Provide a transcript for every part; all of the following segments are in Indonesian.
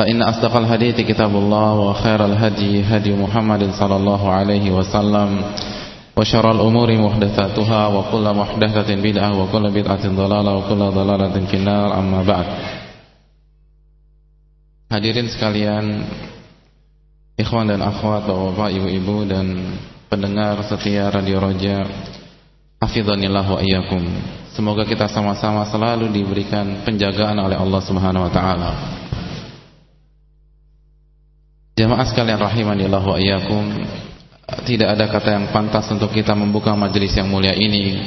فإن أصدق الحديث كتاب الله وخير الهدي هدي محمد صلى الله عليه وسلم وشر الأمور محدثاتها وكل محدثة بدعة وكل بدعة ضلالة وكل ضلالة في النار أما بعد Hadirin sekalian Ikhwan dan akhwat, bapak-bapak, ibu-ibu dan pendengar setia Radio Roja Hafizanillah wa iyyakum Semoga kita sama-sama selalu diberikan penjagaan oleh Allah Subhanahu wa taala. Jamaah sekalian rahimanillah wa iyyakum, tidak ada kata yang pantas untuk kita membuka majelis yang mulia ini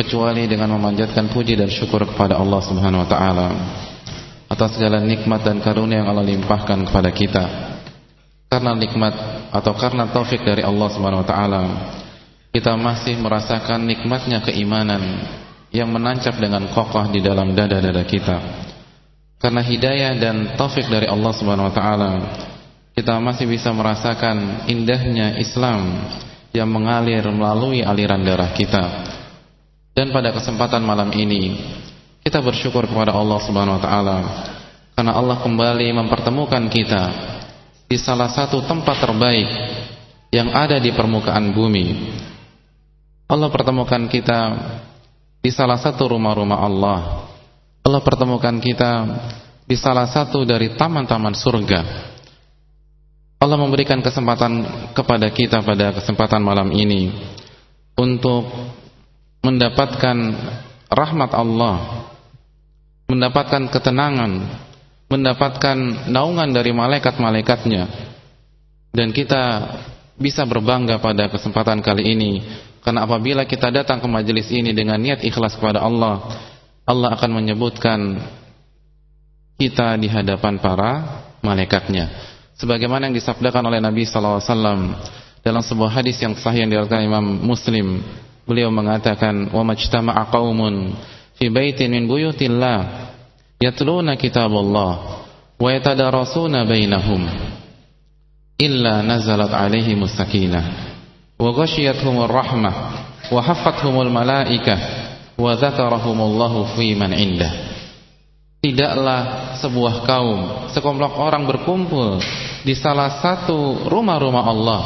kecuali dengan memanjatkan puji dan syukur kepada Allah Subhanahu wa taala atas segala nikmat dan karunia yang Allah limpahkan kepada kita. Karena nikmat atau karena taufik dari Allah Subhanahu wa taala, kita masih merasakan nikmatnya keimanan yang menancap dengan kokoh di dalam dada-dada kita. Karena hidayah dan taufik dari Allah Subhanahu wa taala, kita masih bisa merasakan indahnya Islam yang mengalir melalui aliran darah kita. Dan pada kesempatan malam ini, kita bersyukur kepada Allah Subhanahu wa taala karena Allah kembali mempertemukan kita di salah satu tempat terbaik yang ada di permukaan bumi. Allah pertemukan kita di salah satu rumah-rumah Allah. Allah pertemukan kita di salah satu dari taman-taman surga. Allah memberikan kesempatan kepada kita pada kesempatan malam ini untuk mendapatkan rahmat Allah, mendapatkan ketenangan, mendapatkan naungan dari malaikat-malaikatnya. Dan kita bisa berbangga pada kesempatan kali ini karena apabila kita datang ke majelis ini dengan niat ikhlas kepada Allah, Allah akan menyebutkan kita di hadapan para malaikatnya sebagaimana yang disabdakan oleh Nabi SAW dalam sebuah hadis yang sahih yang diriwayatkan Imam Muslim. Beliau mengatakan wa majtama'a qaumun fi baitin min buyutillah yatluna kitaballah wa yatadarasuna bainahum illa nazalat alaihim sakinah wa ghashiyatuhum rahmah wa haffathumul malaikah wa dzakarahumullahu fi man indah. Tidaklah sebuah kaum sekelompok orang berkumpul di salah satu rumah-rumah Allah,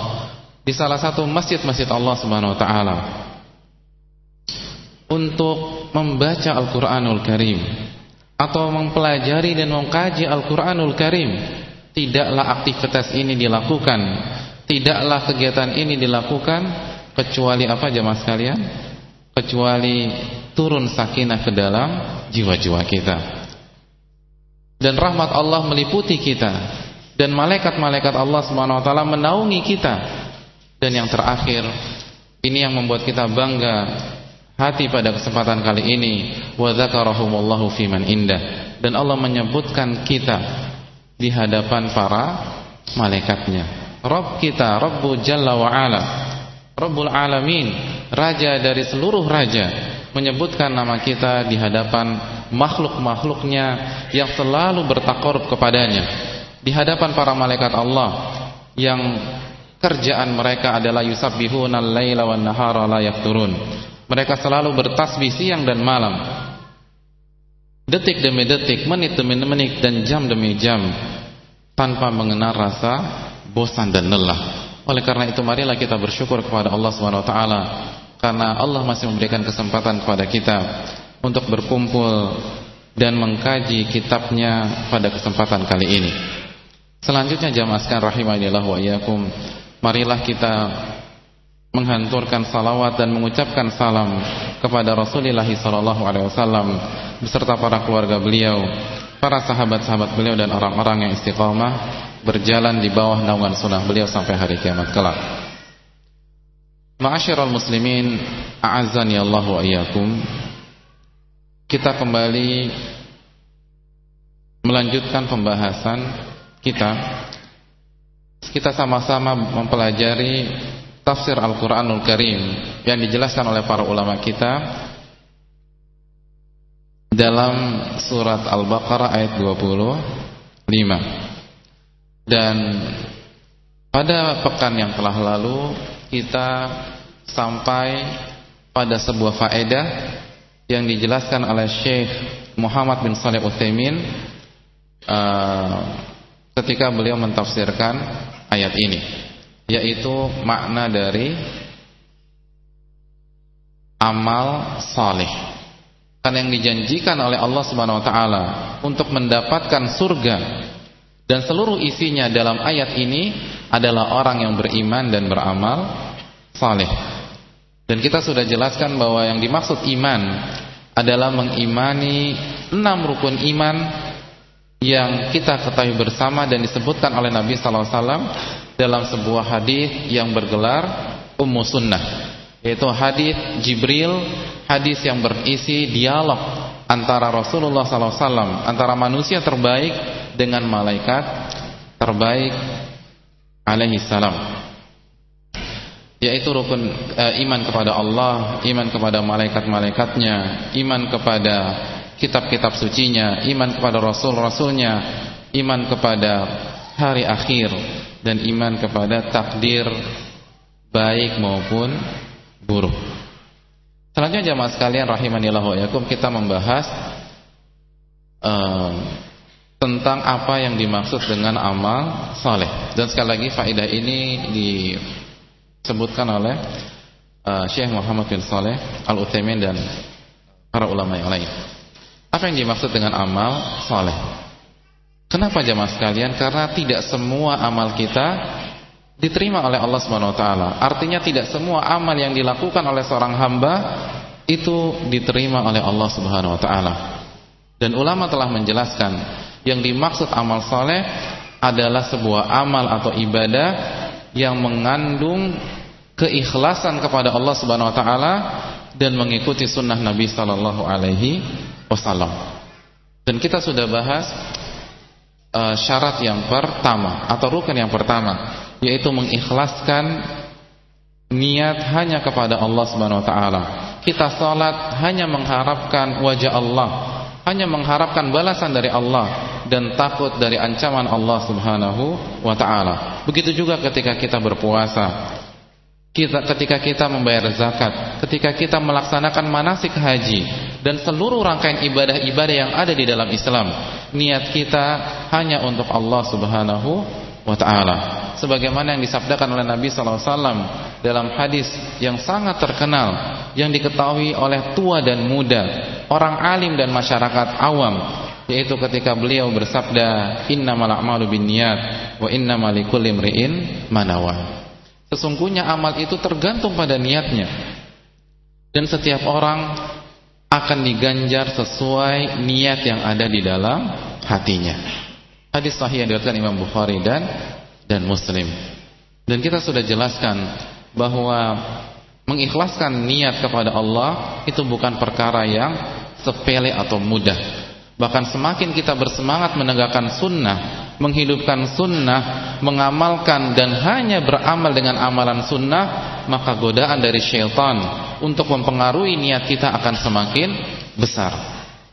di salah satu masjid-masjid Allah Subhanahu wa taala untuk membaca Al-Qur'anul Karim atau mempelajari dan mengkaji Al-Qur'anul Karim. Tidaklah aktivitas ini dilakukan Tidaklah kegiatan ini dilakukan kecuali apa jemaah sekalian? Kecuali turun sakinah ke dalam jiwa-jiwa kita. Dan rahmat Allah meliputi kita dan malaikat-malaikat Allah Subhanahu wa taala menaungi kita. Dan yang terakhir, ini yang membuat kita bangga hati pada kesempatan kali ini. Wa dzakarahumullahu fiman indah. Dan Allah menyebutkan kita di hadapan para malaikatnya. Rabb kita, Rabbu Jalla wa Ala. Rabbul Alamin Raja dari seluruh raja Menyebutkan nama kita di hadapan makhluk-makhluknya Yang selalu bertakorub kepadanya Di hadapan para malaikat Allah Yang kerjaan mereka adalah Yusabbihuna al-layla wa nahara la yakturun Mereka selalu bertasbih siang dan malam Detik demi detik, menit demi menit dan jam demi jam Tanpa mengenal rasa bosan dan lelah. Oleh karena itu marilah kita bersyukur kepada Allah Subhanahu wa taala karena Allah masih memberikan kesempatan kepada kita untuk berkumpul dan mengkaji kitabnya pada kesempatan kali ini. Selanjutnya jamaah sekalian rahimanillah wa iyyakum, marilah kita menghanturkan salawat dan mengucapkan salam kepada Rasulullah sallallahu alaihi wasallam beserta para keluarga beliau, para sahabat-sahabat beliau dan orang-orang yang istiqamah berjalan di bawah naungan sunnah beliau sampai hari kiamat kelak. Ma'asyiral muslimin, a'azzani Allah wa iyyakum. Kita kembali melanjutkan pembahasan kita. Kita sama-sama mempelajari tafsir Al-Quranul Karim yang dijelaskan oleh para ulama kita dalam surat Al-Baqarah ayat 25 dan pada pekan yang telah lalu kita sampai pada sebuah faedah yang dijelaskan oleh Syekh Muhammad bin Saleh Utsaimin uh, ketika beliau mentafsirkan ayat ini yaitu makna dari amal saleh. Karena yang dijanjikan oleh Allah Subhanahu wa taala untuk mendapatkan surga dan seluruh isinya dalam ayat ini adalah orang yang beriman dan beramal saleh. Dan kita sudah jelaskan bahwa yang dimaksud iman adalah mengimani enam rukun iman yang kita ketahui bersama dan disebutkan oleh Nabi sallallahu alaihi wasallam dalam sebuah hadis yang bergelar Ummu Sunnah yaitu hadis Jibril hadis yang berisi dialog antara Rasulullah SAW antara manusia terbaik dengan malaikat terbaik alaihi salam yaitu rukun e, iman kepada Allah iman kepada malaikat-malaikatnya iman kepada kitab-kitab sucinya iman kepada rasul-rasulnya iman kepada hari akhir dan iman kepada takdir baik maupun buruk. Selanjutnya jamaah sekalian rahimanillah wa kita membahas um, tentang apa yang dimaksud dengan amal saleh. Dan sekali lagi faedah ini disebutkan oleh uh, Syekh Muhammad bin Saleh Al-Utsaimin dan para ulama yang lain. Apa yang dimaksud dengan amal saleh? Kenapa jemaah sekalian? Karena tidak semua amal kita diterima oleh Allah Subhanahu wa taala. Artinya tidak semua amal yang dilakukan oleh seorang hamba itu diterima oleh Allah Subhanahu wa taala. Dan ulama telah menjelaskan yang dimaksud amal soleh adalah sebuah amal atau ibadah yang mengandung keikhlasan kepada Allah Subhanahu wa taala dan mengikuti sunnah Nabi sallallahu alaihi wasallam. Dan kita sudah bahas uh, syarat yang pertama atau rukun yang pertama yaitu mengikhlaskan niat hanya kepada Allah Subhanahu wa taala. Kita salat hanya mengharapkan wajah Allah, hanya mengharapkan balasan dari Allah dan takut dari ancaman Allah Subhanahu wa taala. Begitu juga ketika kita berpuasa. Kita ketika kita membayar zakat, ketika kita melaksanakan manasik haji dan seluruh rangkaian ibadah-ibadah yang ada di dalam Islam, niat kita hanya untuk Allah Subhanahu wa taala. Sebagaimana yang disabdakan oleh Nabi sallallahu alaihi wasallam dalam hadis yang sangat terkenal yang diketahui oleh tua dan muda, orang alim dan masyarakat awam yaitu ketika beliau bersabda innamal a'malu binniyat wa innamal likulli imri'in manawa Sesungguhnya amal itu tergantung pada niatnya. Dan setiap orang akan diganjar sesuai niat yang ada di dalam hatinya. Hadis sahih yang diriwayatkan Imam Bukhari dan dan Muslim. Dan kita sudah jelaskan bahwa mengikhlaskan niat kepada Allah itu bukan perkara yang sepele atau mudah. Bahkan semakin kita bersemangat menegakkan sunnah menghidupkan sunnah, mengamalkan dan hanya beramal dengan amalan sunnah, maka godaan dari syaitan untuk mempengaruhi niat kita akan semakin besar.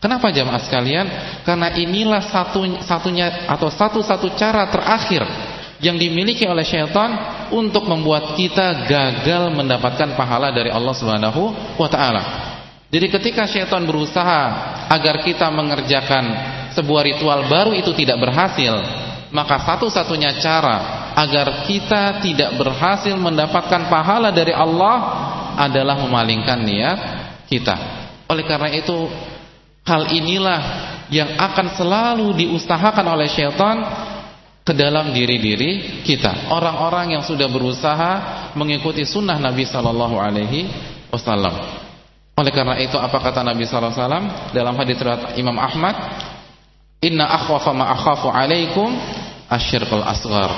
Kenapa jamaah sekalian? Karena inilah satu satunya atau satu-satu cara terakhir yang dimiliki oleh syaitan untuk membuat kita gagal mendapatkan pahala dari Allah Subhanahu wa taala. Jadi ketika syaitan berusaha agar kita mengerjakan sebuah ritual baru itu tidak berhasil, maka satu-satunya cara agar kita tidak berhasil mendapatkan pahala dari Allah adalah memalingkan niat kita. Oleh karena itu, hal inilah yang akan selalu diusahakan oleh syaitan ke dalam diri-diri kita. Orang-orang yang sudah berusaha mengikuti sunnah Nabi Sallallahu Alaihi Wasallam. Oleh karena itu apa kata Nabi Sallallahu Alaihi Wasallam dalam hadis riwayat Imam Ahmad, Inna akhwafa ma akhafu alaikum asyirkul asghar.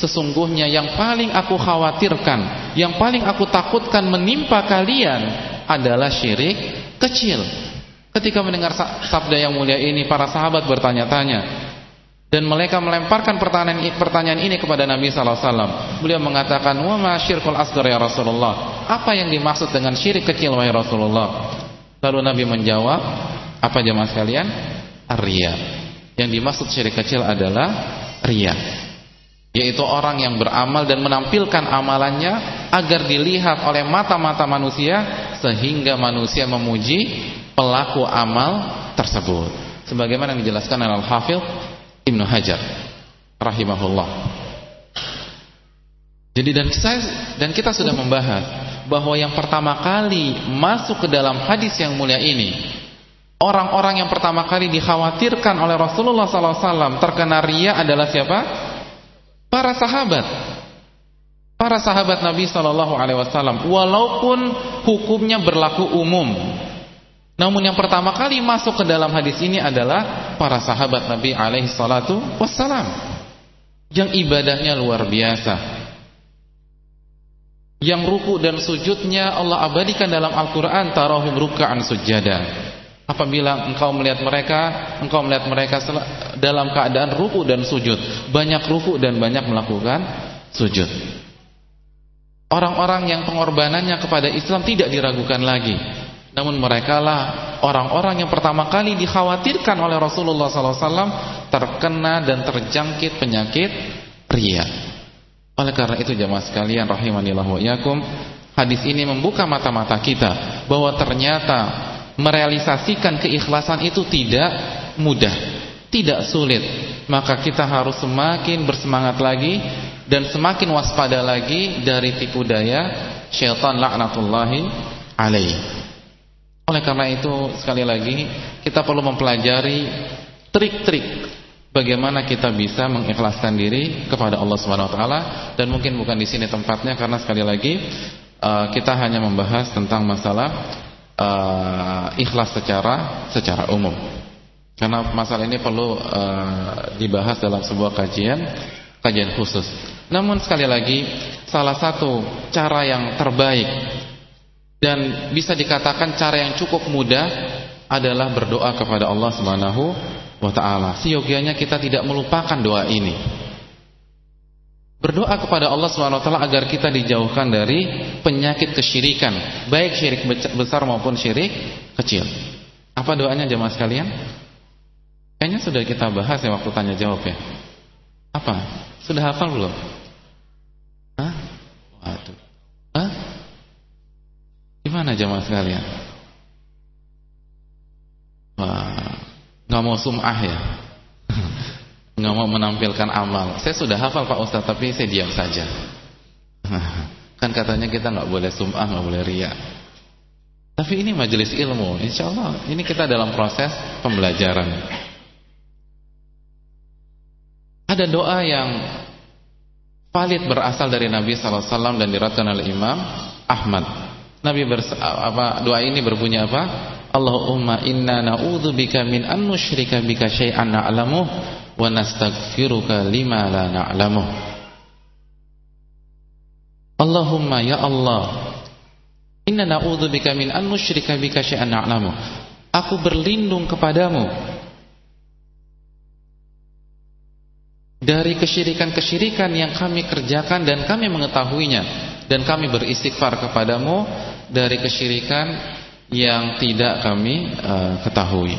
Sesungguhnya yang paling aku khawatirkan, yang paling aku takutkan menimpa kalian adalah syirik kecil. Ketika mendengar sabda yang mulia ini, para sahabat bertanya-tanya, dan mereka melemparkan pertanyaan pertanyaan ini kepada Nabi wasallam. Beliau mengatakan, "Wa ma syirkul asghar ya Rasulullah?" Apa yang dimaksud dengan syirik kecil wahai Rasulullah? Lalu Nabi menjawab, "Apa jemaah sekalian? Riya." Yang dimaksud syirik kecil adalah riya. Yaitu orang yang beramal dan menampilkan amalannya agar dilihat oleh mata-mata manusia sehingga manusia memuji pelaku amal tersebut. Sebagaimana yang dijelaskan oleh Al-Hafidz Ibnu Hajar rahimahullah. Jadi dan saya dan kita sudah membahas bahwa yang pertama kali masuk ke dalam hadis yang mulia ini orang-orang yang pertama kali dikhawatirkan oleh Rasulullah SAW terkena ria adalah siapa? Para sahabat. Para sahabat Nabi Wasallam, walaupun hukumnya berlaku umum, namun yang pertama kali masuk ke dalam hadis ini adalah para sahabat Nabi alaihi wassalam yang ibadahnya luar biasa. Yang ruku dan sujudnya Allah abadikan dalam Al-Qur'an tarahum ruk'an sujada. Apabila engkau melihat mereka, engkau melihat mereka dalam keadaan ruku dan sujud, banyak ruku dan banyak melakukan sujud. Orang-orang yang pengorbanannya kepada Islam tidak diragukan lagi namun mereka lah orang-orang yang pertama kali dikhawatirkan oleh Rasulullah SAW terkena dan terjangkit penyakit ria. Oleh karena itu jemaah sekalian rahimanillah wa yakum, hadis ini membuka mata-mata kita bahwa ternyata merealisasikan keikhlasan itu tidak mudah, tidak sulit. Maka kita harus semakin bersemangat lagi dan semakin waspada lagi dari tipu daya syaitan laknatullahi alaihi. Oleh karena itu sekali lagi kita perlu mempelajari trik-trik bagaimana kita bisa mengikhlaskan diri kepada Allah Subhanahu wa taala dan mungkin bukan di sini tempatnya karena sekali lagi uh, kita hanya membahas tentang masalah uh, ikhlas secara secara umum. Karena masalah ini perlu uh, dibahas dalam sebuah kajian kajian khusus. Namun sekali lagi salah satu cara yang terbaik dan bisa dikatakan cara yang cukup mudah adalah berdoa kepada Allah Subhanahu wa taala. Seyogianya kita tidak melupakan doa ini. Berdoa kepada Allah taala agar kita dijauhkan dari penyakit kesyirikan, baik syirik besar maupun syirik kecil. Apa doanya jemaah sekalian? Kayaknya sudah kita bahas ya waktu tanya jawab ya. Apa? Sudah hafal belum? Hah? Waduh. Hah? Gimana jamaah sekalian? Wah, nggak mau sum'ah ya? nggak mau menampilkan amal. Saya sudah hafal Pak Ustaz, tapi saya diam saja. kan katanya kita nggak boleh sum'ah, nggak boleh ria. Tapi ini majelis ilmu, insya Allah ini kita dalam proses pembelajaran. Ada doa yang valid berasal dari Nabi SAW dan diriwayatkan oleh Imam Ahmad. Nabi bers apa doa ini berbunyi apa? Allahumma inna na'udzubika min an nusyrika bika syai'an na'lamu wa nastaghfiruka lima la na'lamu. Allahumma ya Allah Inna na'udzubika min an nusyrika bika syai'an na'lamu. Aku berlindung kepadamu dari kesyirikan-kesyirikan yang kami kerjakan dan kami mengetahuinya dan kami beristighfar kepadamu dari kesyirikan yang tidak kami uh, ketahui.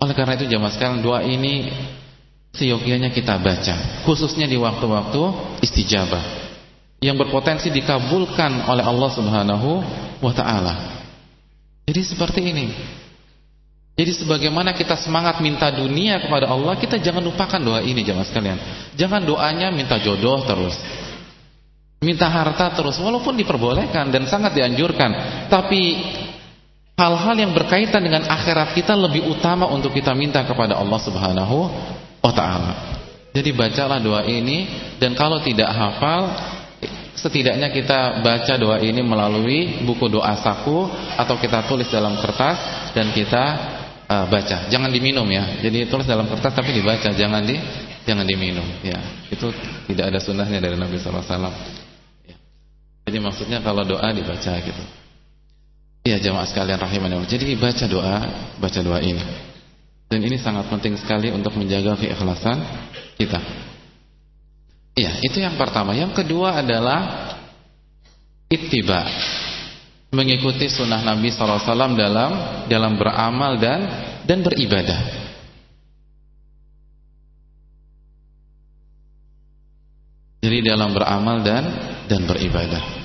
Oleh karena itu jamaah sekalian doa ini seyogianya kita baca, khususnya di waktu-waktu istijabah yang berpotensi dikabulkan oleh Allah Subhanahu wa taala. Jadi seperti ini. Jadi sebagaimana kita semangat minta dunia kepada Allah, kita jangan lupakan doa ini jamaah sekalian. Jangan doanya minta jodoh terus. Minta harta terus walaupun diperbolehkan dan sangat dianjurkan, tapi hal-hal yang berkaitan dengan akhirat kita lebih utama untuk kita minta kepada Allah Subhanahu wa taala. Jadi bacalah doa ini dan kalau tidak hafal setidaknya kita baca doa ini melalui buku doa saku atau kita tulis dalam kertas dan kita uh, baca. Jangan diminum ya. Jadi tulis dalam kertas tapi dibaca, jangan di jangan diminum ya. Itu tidak ada sunnahnya dari Nabi wasallam. Ya. Jadi maksudnya kalau doa dibaca gitu. Iya jemaah sekalian rahimani Allah. Jadi baca doa, baca doa ini. Dan ini sangat penting sekali untuk menjaga keikhlasan kita. Iya, itu yang pertama. Yang kedua adalah ittiba. Mengikuti sunnah Nabi SAW dalam dalam beramal dan dan beribadah. Jadi dalam beramal dan dan beribadah.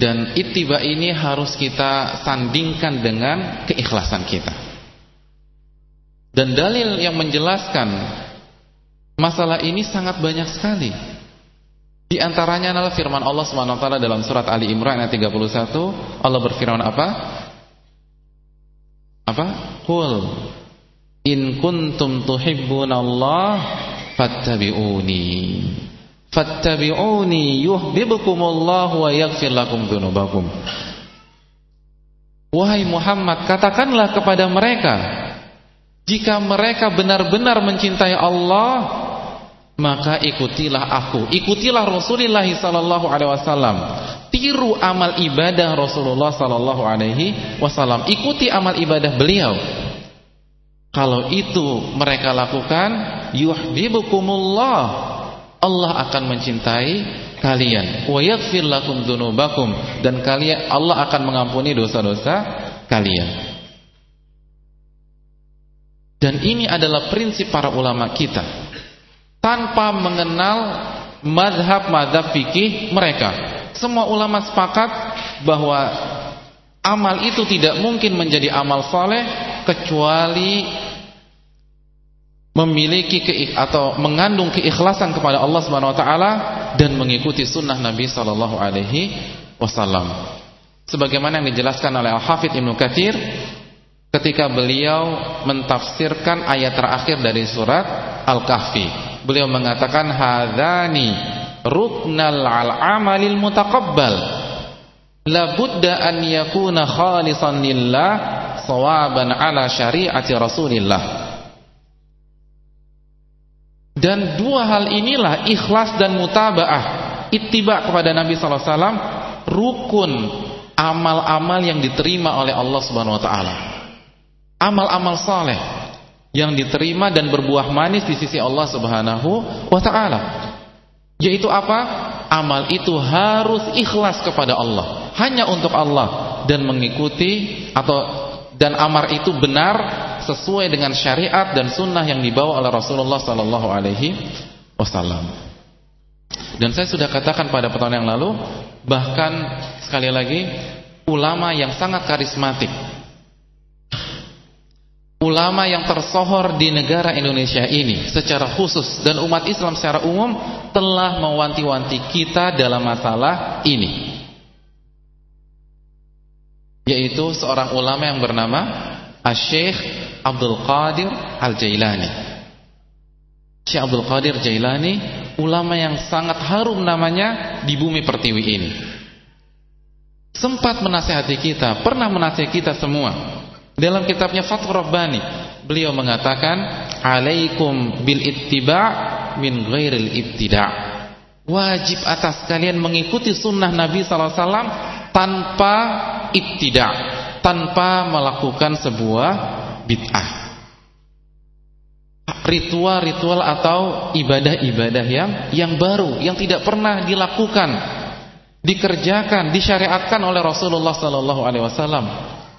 Dan ittiba ini harus kita sandingkan dengan keikhlasan kita. Dan dalil yang menjelaskan masalah ini sangat banyak sekali. Di antaranya adalah firman Allah taala dalam surat Ali Imran ayat 31, Allah berfirman apa? Apa? Qul in kuntum tuhibbunallah fattabi'uni fattabi'uni yuhibbukumullahu wa yaghfir lakum dzunubakum Wahai Muhammad katakanlah kepada mereka jika mereka benar-benar mencintai Allah maka ikutilah aku. Ikutilah Rasulullah sallallahu alaihi wasallam. Tiru amal ibadah Rasulullah sallallahu alaihi wasallam. Ikuti amal ibadah beliau. Kalau itu mereka lakukan yuhibbukumullah Allah akan mencintai kalian wa yaghfir lakum dzunubakum dan kalian Allah akan mengampuni dosa-dosa kalian. Dan ini adalah prinsip para ulama kita. Tanpa mengenal madhab-madhab fikih mereka. Semua ulama sepakat bahwa amal itu tidak mungkin menjadi amal soleh kecuali memiliki atau mengandung keikhlasan kepada Allah Subhanahu wa taala dan mengikuti sunnah Nabi sallallahu alaihi wasallam. Sebagaimana yang dijelaskan oleh Al-Hafidz Ibnu Katsir ketika beliau mentafsirkan ayat terakhir dari surat Al-Kahfi. Beliau mengatakan hadzani ruknal al-amalil mutaqabbal. La budda an yakuna khalisan lillah sawaban ala syari'ati Rasulillah. Dan dua hal inilah ikhlas dan mutabaah, ittiba kepada Nabi sallallahu alaihi wasallam rukun amal-amal yang diterima oleh Allah Subhanahu wa taala. Amal-amal saleh yang diterima dan berbuah manis di sisi Allah Subhanahu wa taala. Yaitu apa? Amal itu harus ikhlas kepada Allah, hanya untuk Allah dan mengikuti atau dan amar itu benar sesuai dengan syariat dan sunnah yang dibawa oleh Rasulullah Sallallahu Alaihi Wasallam. Dan saya sudah katakan pada pertemuan yang lalu, bahkan sekali lagi ulama yang sangat karismatik, ulama yang tersohor di negara Indonesia ini secara khusus dan umat Islam secara umum telah mewanti-wanti kita dalam masalah ini yaitu seorang ulama yang bernama Asy-Syaikh Abdul Qadir Al-Jailani. Syekh Abdul Qadir Jailani ulama yang sangat harum namanya di bumi pertiwi ini. Sempat menasihati kita, pernah menasihati kita semua. Dalam kitabnya Fathur Rabbani, beliau mengatakan, "Alaikum bil ittiba' min ghairil ibtida'." Wajib atas kalian mengikuti sunnah Nabi wasallam tanpa ittidak, tanpa melakukan sebuah bid'ah. Ritual-ritual atau ibadah-ibadah yang yang baru, yang tidak pernah dilakukan, dikerjakan, disyariatkan oleh Rasulullah sallallahu alaihi wasallam.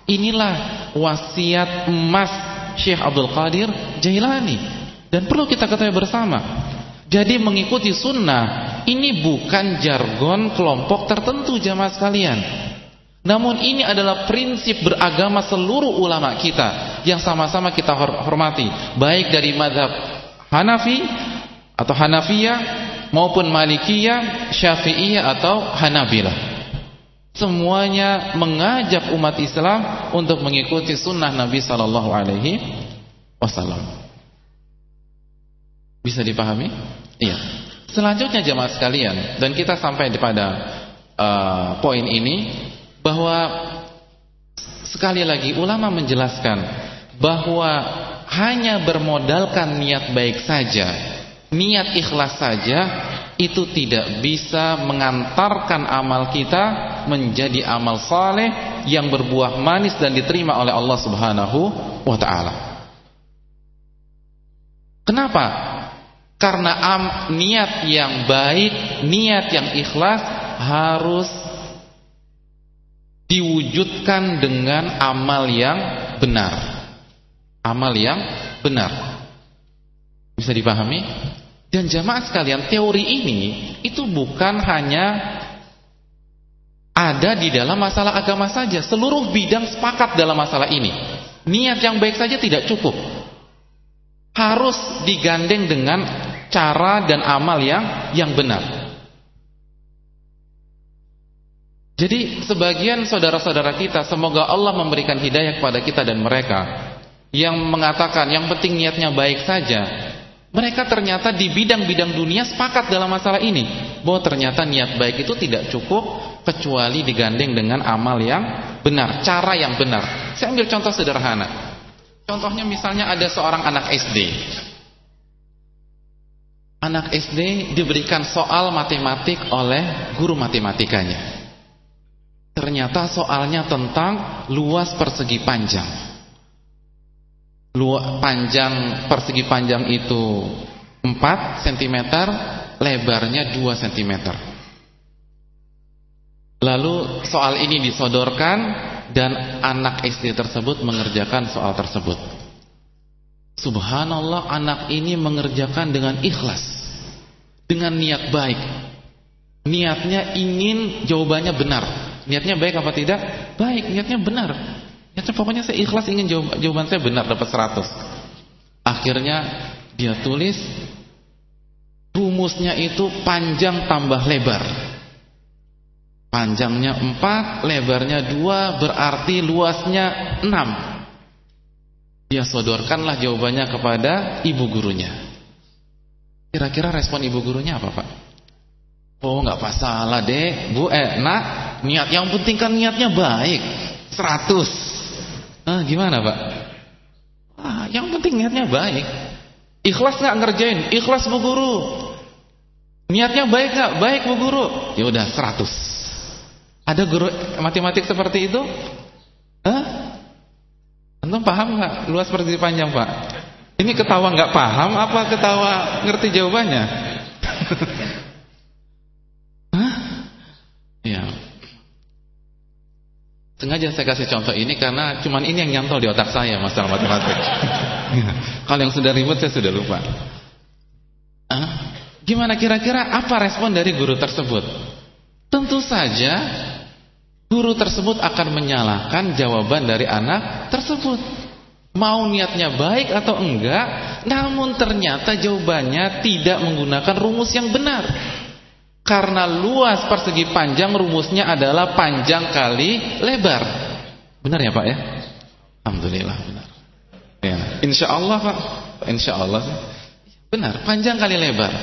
Inilah wasiat emas Syekh Abdul Qadir Jailani dan perlu kita ketahui bersama. Jadi mengikuti sunnah ini bukan jargon kelompok tertentu jamaah sekalian. Namun ini adalah prinsip beragama seluruh ulama kita yang sama-sama kita hormati, baik dari madhab Hanafi atau Hanafiyah maupun Malikiyah, Syafi'iyah atau Hanabilah. Semuanya mengajak umat Islam untuk mengikuti sunnah Nabi Sallallahu Alaihi Wasallam. Bisa dipahami? Iya. Selanjutnya jemaah sekalian dan kita sampai pada uh, poin ini bahwa sekali lagi ulama menjelaskan bahwa hanya bermodalkan niat baik saja, niat ikhlas saja itu tidak bisa mengantarkan amal kita menjadi amal saleh yang berbuah manis dan diterima oleh Allah Subhanahu wa taala. Kenapa? Karena am, niat yang baik, niat yang ikhlas harus diwujudkan dengan amal yang benar. Amal yang benar. Bisa dipahami? Dan jamaah sekalian, teori ini itu bukan hanya ada di dalam masalah agama saja. Seluruh bidang sepakat dalam masalah ini. Niat yang baik saja tidak cukup. Harus digandeng dengan cara dan amal yang yang benar. Jadi sebagian saudara-saudara kita semoga Allah memberikan hidayah kepada kita dan mereka yang mengatakan yang penting niatnya baik saja. Mereka ternyata di bidang-bidang dunia sepakat dalam masalah ini bahwa ternyata niat baik itu tidak cukup kecuali digandeng dengan amal yang benar, cara yang benar. Saya ambil contoh sederhana. Contohnya misalnya ada seorang anak SD anak SD diberikan soal matematik oleh guru matematikanya. Ternyata soalnya tentang luas persegi panjang. Luas panjang persegi panjang itu 4 cm, lebarnya 2 cm. Lalu soal ini disodorkan dan anak SD tersebut mengerjakan soal tersebut. Subhanallah anak ini mengerjakan dengan ikhlas Dengan niat baik Niatnya ingin jawabannya benar Niatnya baik apa tidak? Baik, niatnya benar Niatnya pokoknya saya ikhlas ingin jawab, jawaban saya benar dapat 100 Akhirnya dia tulis Rumusnya itu panjang tambah lebar Panjangnya 4, lebarnya 2 Berarti luasnya 6 dia sodorkanlah jawabannya kepada ibu gurunya. Kira-kira respon ibu gurunya apa Pak? Oh nggak masalah deh Bu, eh nak Niat yang penting kan niatnya baik 100 ah, Gimana Pak? Ah, yang penting niatnya baik Ikhlas nggak ngerjain? Ikhlas Bu Guru Niatnya baik nggak? Baik Bu Guru Ya udah 100 Ada guru matematik seperti itu? Hah? Antum paham nggak luas persegi panjang pak? Ini ketawa nggak paham apa ketawa ngerti jawabannya? Ya. Sengaja saya kasih contoh ini karena cuman ini yang nyantol di otak saya masalah matematik. Kalau yang sudah ribut saya sudah lupa. Hah? Gimana kira-kira apa respon dari guru tersebut? Tentu saja Guru tersebut akan menyalahkan jawaban dari anak tersebut. Mau niatnya baik atau enggak, namun ternyata jawabannya tidak menggunakan rumus yang benar. Karena luas persegi panjang rumusnya adalah panjang kali lebar. Benar ya Pak ya? Alhamdulillah benar. Ya, insya Allah Pak. Insya Allah benar. Panjang kali lebar.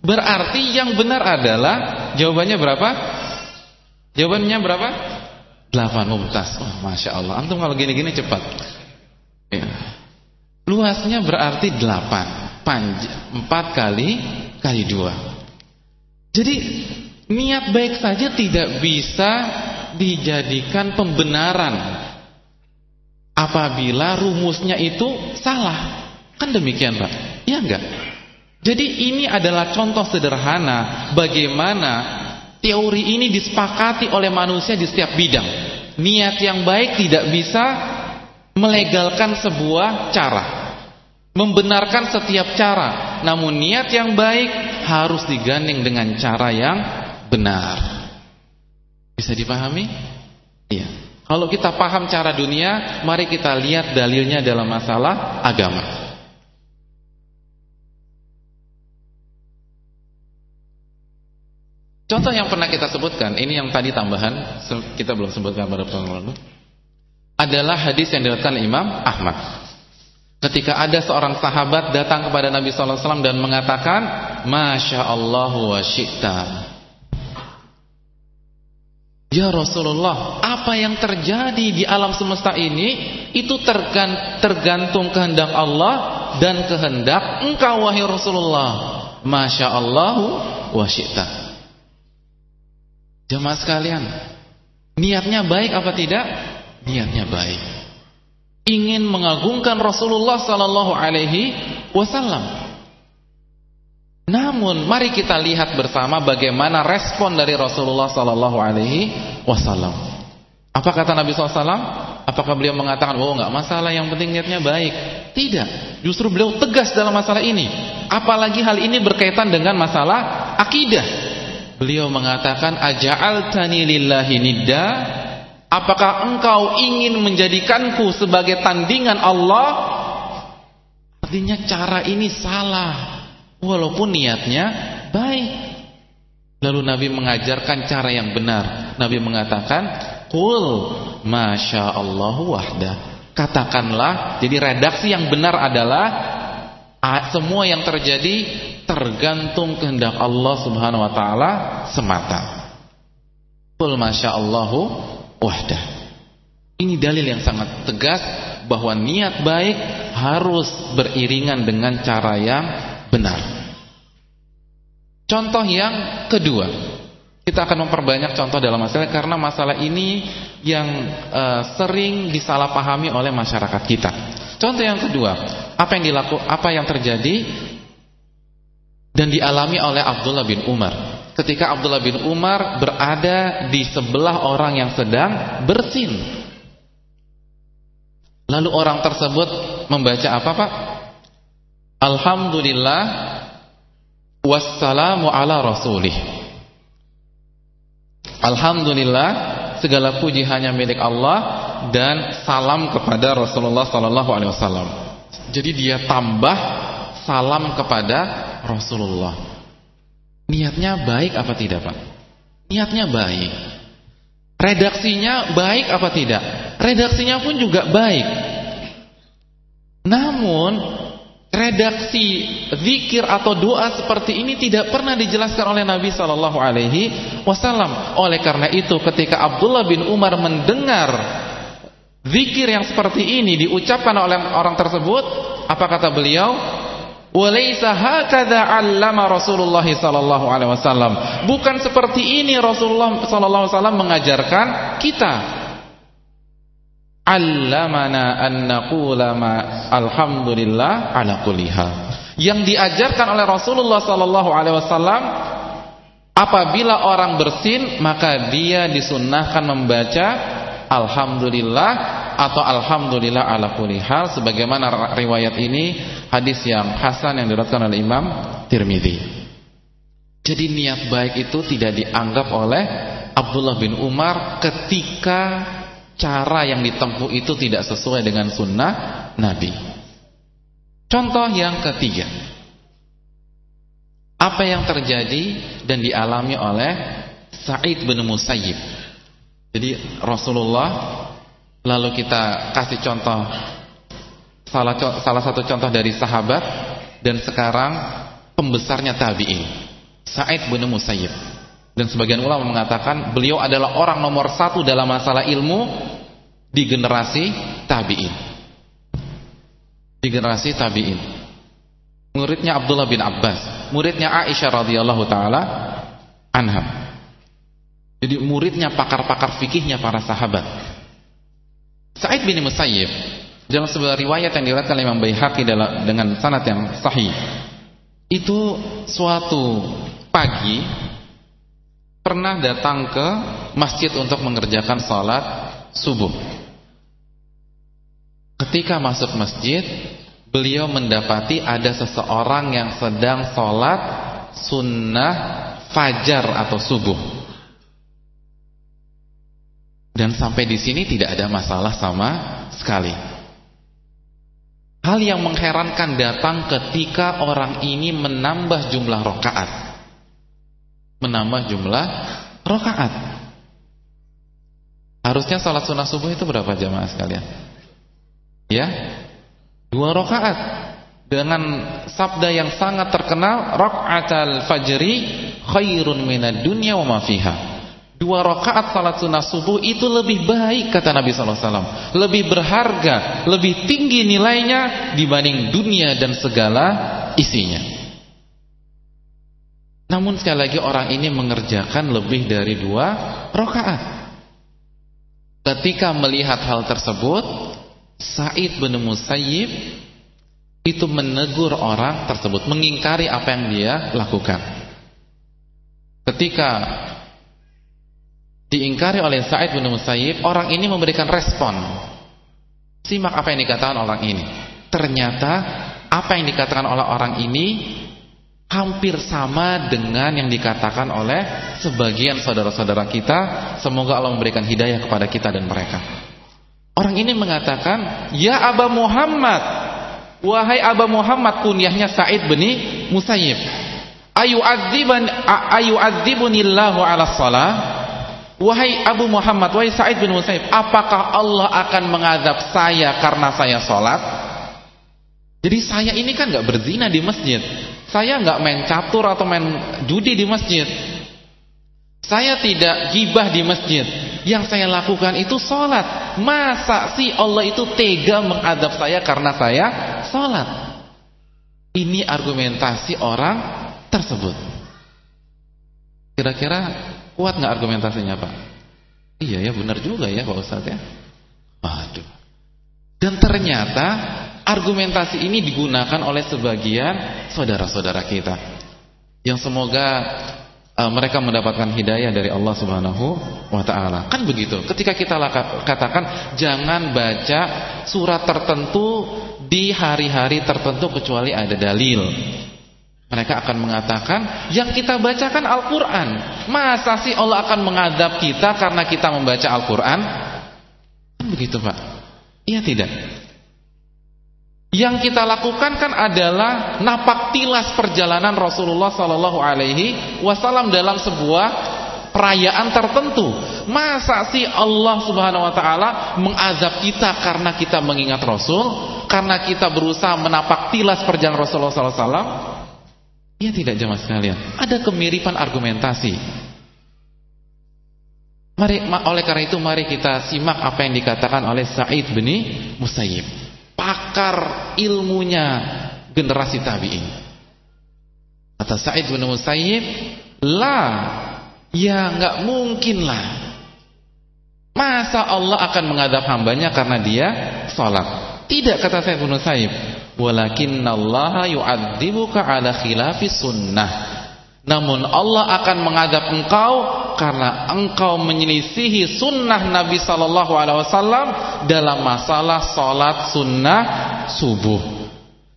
Berarti yang benar adalah jawabannya berapa? Jawabannya berapa? 8 mumtaz. Oh, Masya Allah. Antum kalau gini-gini cepat. Ya. Luasnya berarti 8. Panjang 4 kali kali 2. Jadi niat baik saja tidak bisa dijadikan pembenaran apabila rumusnya itu salah. Kan demikian, Pak? Iya enggak? Jadi ini adalah contoh sederhana bagaimana Teori ini disepakati oleh manusia di setiap bidang. Niat yang baik tidak bisa melegalkan sebuah cara. Membenarkan setiap cara. Namun niat yang baik harus digandeng dengan cara yang benar. Bisa dipahami? Iya. Kalau kita paham cara dunia, mari kita lihat dalilnya dalam masalah agama. Contoh yang pernah kita sebutkan, ini yang tadi tambahan, kita belum sebutkan pada pertemuan lalu, adalah hadis yang diriwayatkan Imam Ahmad. Ketika ada seorang sahabat datang kepada Nabi sallallahu alaihi wasallam dan mengatakan, "Masya Allah wa syi'ta." Ya Rasulullah, apa yang terjadi di alam semesta ini itu tergantung kehendak Allah dan kehendak engkau wahai Rasulullah. Masya Allah wa syi'ta. Jemaah sekalian, niatnya baik apa tidak? Niatnya baik. Ingin mengagungkan Rasulullah sallallahu alaihi wasallam. Namun mari kita lihat bersama bagaimana respon dari Rasulullah sallallahu alaihi wasallam. Apa kata Nabi SAW? Apakah beliau mengatakan, "Oh, enggak masalah, yang penting niatnya baik." Tidak. Justru beliau tegas dalam masalah ini. Apalagi hal ini berkaitan dengan masalah akidah. Beliau mengatakan, "Aja'altani lillahi nidda?" Apakah engkau ingin menjadikanku sebagai tandingan Allah? Artinya cara ini salah. Walaupun niatnya baik. Lalu Nabi mengajarkan cara yang benar. Nabi mengatakan, "Qul masya Allah wahda." Katakanlah, jadi redaksi yang benar adalah semua yang terjadi tergantung kehendak Allah Subhanahu wa taala semata. Qul masya Allah wahda. Ini dalil yang sangat tegas bahwa niat baik harus beriringan dengan cara yang benar. Contoh yang kedua, kita akan memperbanyak contoh dalam masalah karena masalah ini yang uh, sering disalahpahami oleh masyarakat kita. Contoh yang kedua, apa yang dilaku, apa yang terjadi dan dialami oleh Abdullah bin Umar. Ketika Abdullah bin Umar berada di sebelah orang yang sedang bersin. Lalu orang tersebut membaca apa, Pak? Alhamdulillah wassalamu ala rasulih. Alhamdulillah segala puji hanya milik Allah dan salam kepada Rasulullah sallallahu alaihi wasallam. Jadi dia tambah salam kepada Rasulullah. Niatnya baik apa tidak, Pak? Niatnya baik. Redaksinya baik apa tidak? Redaksinya pun juga baik. Namun redaksi zikir atau doa seperti ini tidak pernah dijelaskan oleh Nabi Shallallahu Alaihi Wasallam. Oleh karena itu, ketika Abdullah bin Umar mendengar zikir yang seperti ini diucapkan oleh orang tersebut, apa kata beliau? Walaysa hakadha 'allama Rasulullah sallallahu alaihi wasallam. Bukan seperti ini Rasulullah sallallahu alaihi wasallam mengajarkan kita. Allamana an naqula ma alhamdulillah ala kulli Yang diajarkan oleh Rasulullah sallallahu alaihi wasallam apabila orang bersin maka dia disunnahkan membaca alhamdulillah atau alhamdulillah ala kulli hal sebagaimana riwayat ini hadis yang hasan yang diriwayatkan oleh Imam Tirmizi. Jadi niat baik itu tidak dianggap oleh Abdullah bin Umar ketika cara yang ditempuh itu tidak sesuai dengan sunnah Nabi. Contoh yang ketiga. Apa yang terjadi dan dialami oleh Sa'id bin Musayyib. Jadi Rasulullah lalu kita kasih contoh salah salah satu contoh dari sahabat dan sekarang pembesarnya tabi'in. Sa'id bin Musayyib. Dan sebagian ulama mengatakan beliau adalah orang nomor satu dalam masalah ilmu di generasi tabi'in. Di generasi tabi'in. Muridnya Abdullah bin Abbas, muridnya Aisyah radhiyallahu taala anha. Jadi muridnya pakar-pakar fikihnya para sahabat. Sa'id bin Musayyib dalam sebuah riwayat yang diriwayatkan oleh Imam Baihaqi dengan sanad yang sahih. Itu suatu pagi pernah datang ke masjid untuk mengerjakan salat subuh. Ketika masuk masjid, beliau mendapati ada seseorang yang sedang salat sunnah fajar atau subuh. Dan sampai di sini tidak ada masalah sama sekali. Hal yang mengherankan datang ketika orang ini menambah jumlah rokaat menambah jumlah rokaat. Harusnya salat sunnah subuh itu berapa jamaah sekalian? Ya, Dua rakaat dengan sabda yang sangat terkenal rakaatal fajri khairun minad dunya wa ma fiha. Dua rakaat salat sunnah subuh itu lebih baik kata Nabi sallallahu alaihi wasallam, lebih berharga, lebih tinggi nilainya dibanding dunia dan segala isinya. Namun sekali lagi orang ini mengerjakan lebih dari dua rakaat. Ketika melihat hal tersebut, Said bin Musayyib itu menegur orang tersebut, mengingkari apa yang dia lakukan. Ketika diingkari oleh Sa'id bin Musayyib, orang ini memberikan respon. Simak apa yang dikatakan orang ini. Ternyata apa yang dikatakan oleh orang ini hampir sama dengan yang dikatakan oleh sebagian saudara-saudara kita. Semoga Allah memberikan hidayah kepada kita dan mereka. Orang ini mengatakan, "Ya Aba Muhammad, wahai Aba Muhammad kunyahnya Sa'id bin Musayyib, ayu adziban ayu adzibunillahu ala salah?" Wahai Abu Muhammad, wahai Sa'id bin Musayyib, apakah Allah akan mengadab saya karena saya sholat? Jadi saya ini kan gak berzina di masjid. Saya gak main catur atau main judi di masjid. Saya tidak gibah di masjid. Yang saya lakukan itu sholat. Masa sih Allah itu tega mengadab saya karena saya sholat? Ini argumentasi orang tersebut. Kira-kira Kuat nggak argumentasinya Pak? Iya ya benar juga ya Pak Ustadz ya. Waduh. Dan ternyata argumentasi ini digunakan oleh sebagian saudara-saudara kita. Yang semoga uh, mereka mendapatkan hidayah dari Allah Subhanahu wa taala. Kan begitu. Ketika kita katakan jangan baca surat tertentu di hari-hari tertentu kecuali ada dalil. Mereka akan mengatakan yang kita bacakan Al-Quran. Masa sih Allah akan mengadab kita karena kita membaca Al-Quran? Kan begitu Pak? Iya tidak? Yang kita lakukan kan adalah napak tilas perjalanan Rasulullah Sallallahu Alaihi Wasallam dalam sebuah perayaan tertentu. Masa sih Allah Subhanahu Wa Taala mengadab kita karena kita mengingat Rasul, karena kita berusaha menapak tilas perjalanan Rasulullah Sallallahu Alaihi Wasallam? Iya tidak jemaah sekalian. Ada kemiripan argumentasi. Mari, oleh karena itu mari kita simak apa yang dikatakan oleh Sa'id bin Musayyib. Pakar ilmunya generasi tabi'in. Kata Sa'id bin Musayyib, "La, ya nggak mungkin lah. Masa Allah akan mengadab hambanya karena dia sholat? Tidak kata Sa'id bin Musayyib walakinnallaha yu'adzibuka ala khilafi sunnah namun Allah akan mengadab engkau karena engkau menyelisihi sunnah Nabi sallallahu alaihi wasallam dalam masalah salat sunnah subuh.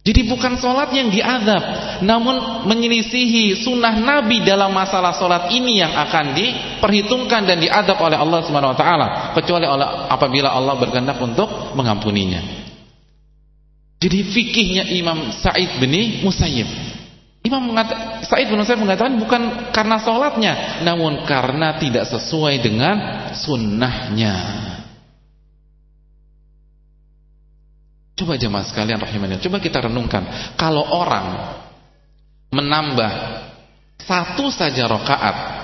Jadi bukan salat yang diadab, namun menyelisihi sunnah Nabi dalam masalah salat ini yang akan diperhitungkan dan diadab oleh Allah Subhanahu wa taala, kecuali apabila Allah berkehendak untuk mengampuninya. Jadi fikihnya Imam Sa'id bin Musayyib. Imam Sa'id bin Musayyib mengatakan bukan karena sholatnya, namun karena tidak sesuai dengan sunnahnya. Coba jemaah sekalian rahimahnya, coba kita renungkan. Kalau orang menambah satu saja rokaat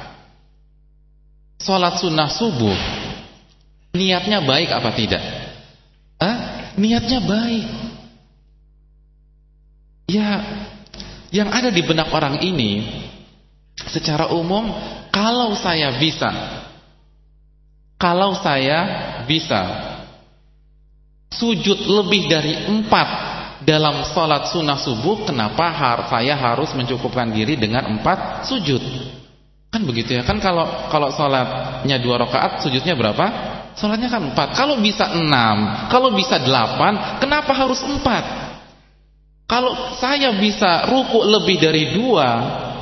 sholat sunnah subuh, niatnya baik apa tidak? Hah? Niatnya baik. Ya, yang ada di benak orang ini secara umum kalau saya bisa. Kalau saya bisa. Sujud lebih dari empat dalam sholat sunnah subuh kenapa har saya harus mencukupkan diri dengan empat sujud? Kan begitu ya. Kan kalau kalau sholatnya dua rakaat sujudnya berapa? Sholatnya kan empat. Kalau bisa enam kalau bisa delapan kenapa harus empat kalau saya bisa ruku lebih dari dua,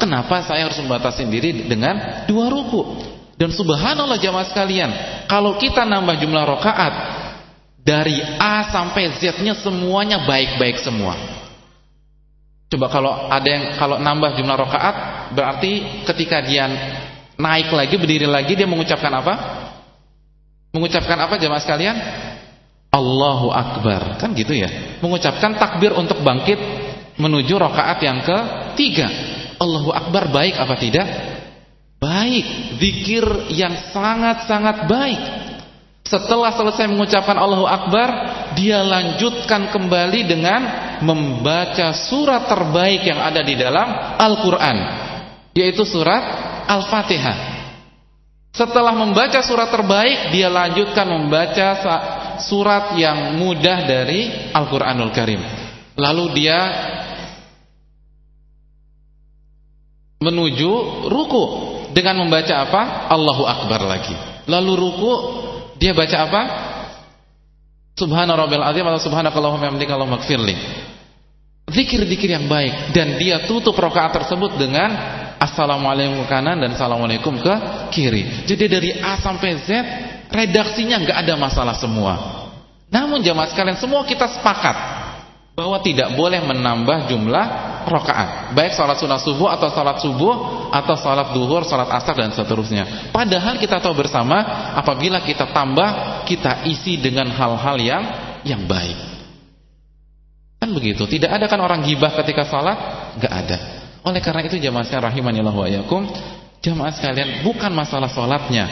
kenapa saya harus membatasi diri dengan dua ruku? Dan subhanallah jamaah sekalian, kalau kita nambah jumlah rokaat dari A sampai Z-nya semuanya baik-baik semua. Coba kalau ada yang kalau nambah jumlah rokaat, berarti ketika dia naik lagi berdiri lagi dia mengucapkan apa? Mengucapkan apa jamaah sekalian? Allahu Akbar, kan gitu ya? mengucapkan takbir untuk bangkit menuju rakaat yang ketiga. Allahu Akbar baik apa tidak? Baik, zikir yang sangat-sangat baik. Setelah selesai mengucapkan Allahu Akbar, dia lanjutkan kembali dengan membaca surat terbaik yang ada di dalam Al-Quran, yaitu surat Al-Fatihah. Setelah membaca surat terbaik, dia lanjutkan membaca surat yang mudah dari Al-Quranul Karim. Lalu dia menuju ruku dengan membaca apa? Allahu Akbar lagi. Lalu ruku dia baca apa? Subhana rabbil azim atau subhanakallahumma hamdika Allahumma gfirli. Zikir-zikir yang baik dan dia tutup rakaat tersebut dengan assalamualaikum ke kanan dan assalamualaikum ke kiri. Jadi dari A sampai Z redaksinya nggak ada masalah semua. Namun jamaah sekalian semua kita sepakat bahwa tidak boleh menambah jumlah rokaat baik salat sunnah subuh atau salat subuh atau salat duhur, salat asar dan seterusnya. Padahal kita tahu bersama apabila kita tambah kita isi dengan hal-hal yang yang baik. Kan begitu? Tidak ada kan orang gibah ketika salat? Gak ada. Oleh karena itu jamaah sekalian rahimanillah wa yakum jamaah sekalian bukan masalah salatnya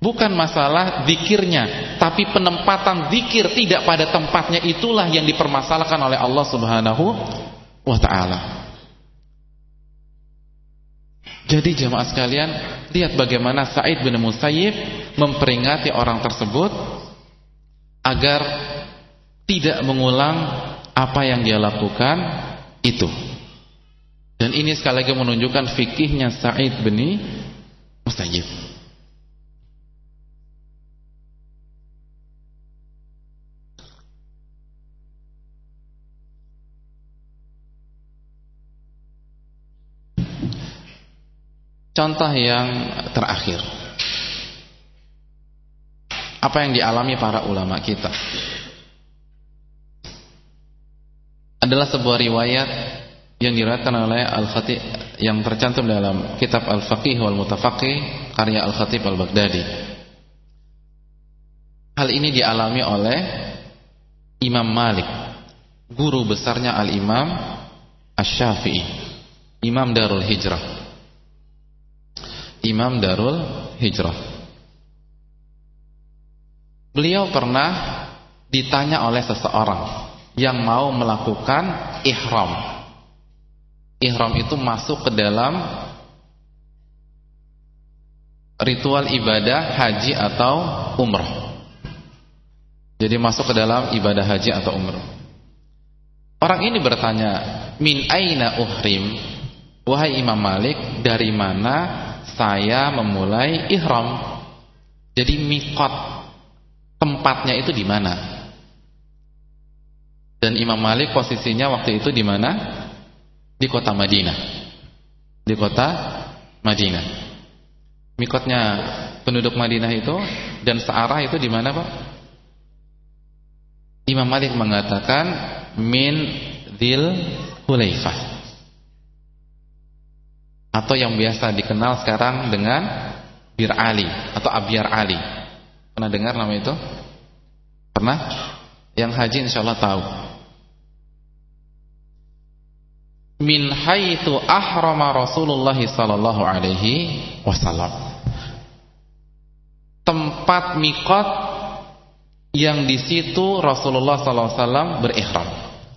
Bukan masalah zikirnya, tapi penempatan zikir tidak pada tempatnya itulah yang dipermasalahkan oleh Allah Subhanahu wa taala. Jadi jemaah sekalian, lihat bagaimana Said bin Musayyib memperingati orang tersebut agar tidak mengulang apa yang dia lakukan itu. Dan ini sekali lagi menunjukkan fikihnya Said bin Musayyib. Contoh yang terakhir. Apa yang dialami para ulama kita? Adalah sebuah riwayat Yang diriwayatkan oleh Al-Khatib Yang tercantum dalam kitab Al-Faqih wal Mutafaqih Karya Al-Khatib Al-Baghdadi. Hal ini dialami oleh Imam Malik Guru besarnya Al-Imam Ash-Syafi'i Imam Darul Hijrah Imam Darul Hijrah. Beliau pernah ditanya oleh seseorang yang mau melakukan ihram. Ihram itu masuk ke dalam ritual ibadah haji atau umrah. Jadi masuk ke dalam ibadah haji atau umrah. Orang ini bertanya, "Min aina uhrim?" Wahai Imam Malik, dari mana saya memulai ihram. Jadi mikot tempatnya itu di mana? Dan Imam Malik posisinya waktu itu di mana? Di kota Madinah. Di kota Madinah. Mikotnya penduduk Madinah itu dan searah itu di mana, Pak? Imam Malik mengatakan min dil Hulaifah atau yang biasa dikenal sekarang dengan Bir Ali atau Abiar Ali. Pernah dengar nama itu? Pernah? Yang haji insyaallah tahu. Min haitsu ahrama Rasulullah sallallahu alaihi wasallam. Tempat mikot yang di situ Rasulullah sallallahu alaihi wasallam berihram.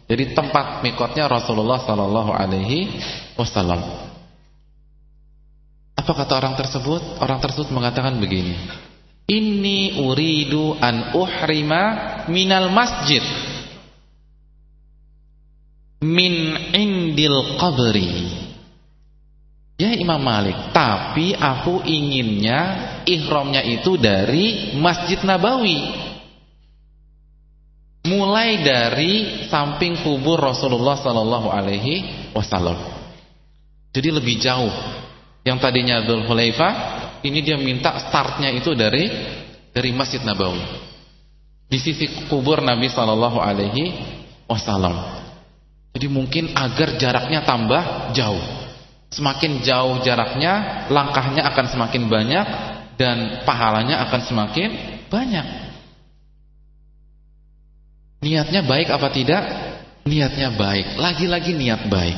Jadi tempat mikotnya Rasulullah sallallahu alaihi wasallam. Apa kata orang tersebut? Orang tersebut mengatakan begini. Inni uridu an uhrima minal masjid min indil qabri. Ya Imam Malik, tapi aku inginnya ihramnya itu dari Masjid Nabawi. Mulai dari samping kubur Rasulullah sallallahu alaihi wasallam. Jadi lebih jauh yang tadinya Dhul Hulaifah ini dia minta startnya itu dari dari Masjid Nabawi di sisi kubur Nabi Shallallahu Alaihi Wasallam jadi mungkin agar jaraknya tambah jauh semakin jauh jaraknya langkahnya akan semakin banyak dan pahalanya akan semakin banyak Niatnya baik apa tidak? Niatnya baik. Lagi-lagi niat baik.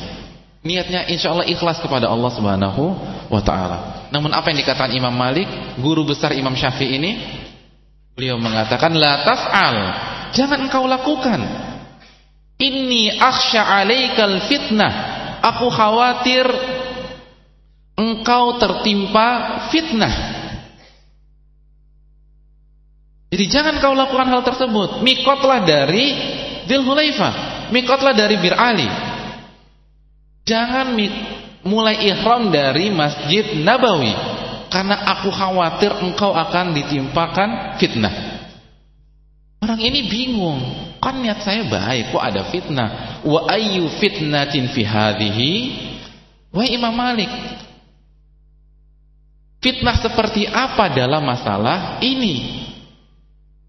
Niatnya insya Allah ikhlas kepada Allah Subhanahu wa taala. Namun apa yang dikatakan Imam Malik, guru besar Imam Syafi'i ini? Beliau mengatakan la tas'al. Jangan engkau lakukan. Inni akhsha 'alaikal fitnah. Aku khawatir engkau tertimpa fitnah. Jadi jangan kau lakukan hal tersebut. Mikotlah dari Dhul Hulaifah. Mikotlah dari Bir Ali. Jangan mulai ihram dari Masjid Nabawi karena aku khawatir engkau akan ditimpakan fitnah. Orang ini bingung, kan niat saya baik kok ada fitnah. Wa ayyu fitnatin fi hadhihi? Wa Imam Malik. Fitnah seperti apa dalam masalah ini?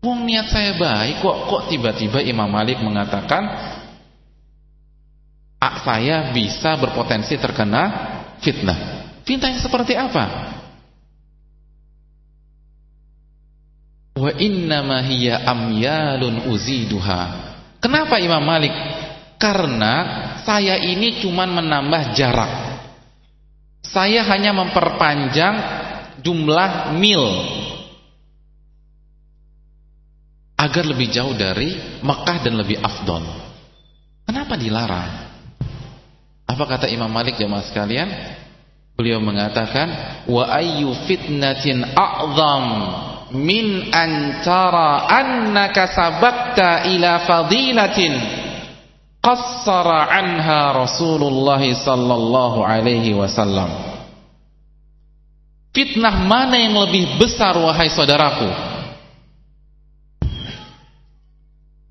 Wong niat saya baik kok kok tiba-tiba Imam Malik mengatakan saya bisa berpotensi terkena fitnah. Fitnah seperti apa? Wa innama hiya amyalun uziduha. Kenapa Imam Malik? Karena saya ini cuma menambah jarak. Saya hanya memperpanjang jumlah mil agar lebih jauh dari Mekah dan lebih afdol. Kenapa dilarang? Apa kata Imam Malik jemaah sekalian? Beliau mengatakan wa ayyu fitnatin a'zam min antara annaka sabaqta ila fadilatin qassara anha Rasulullah sallallahu alaihi wasallam. Fitnah mana yang lebih besar wahai saudaraku?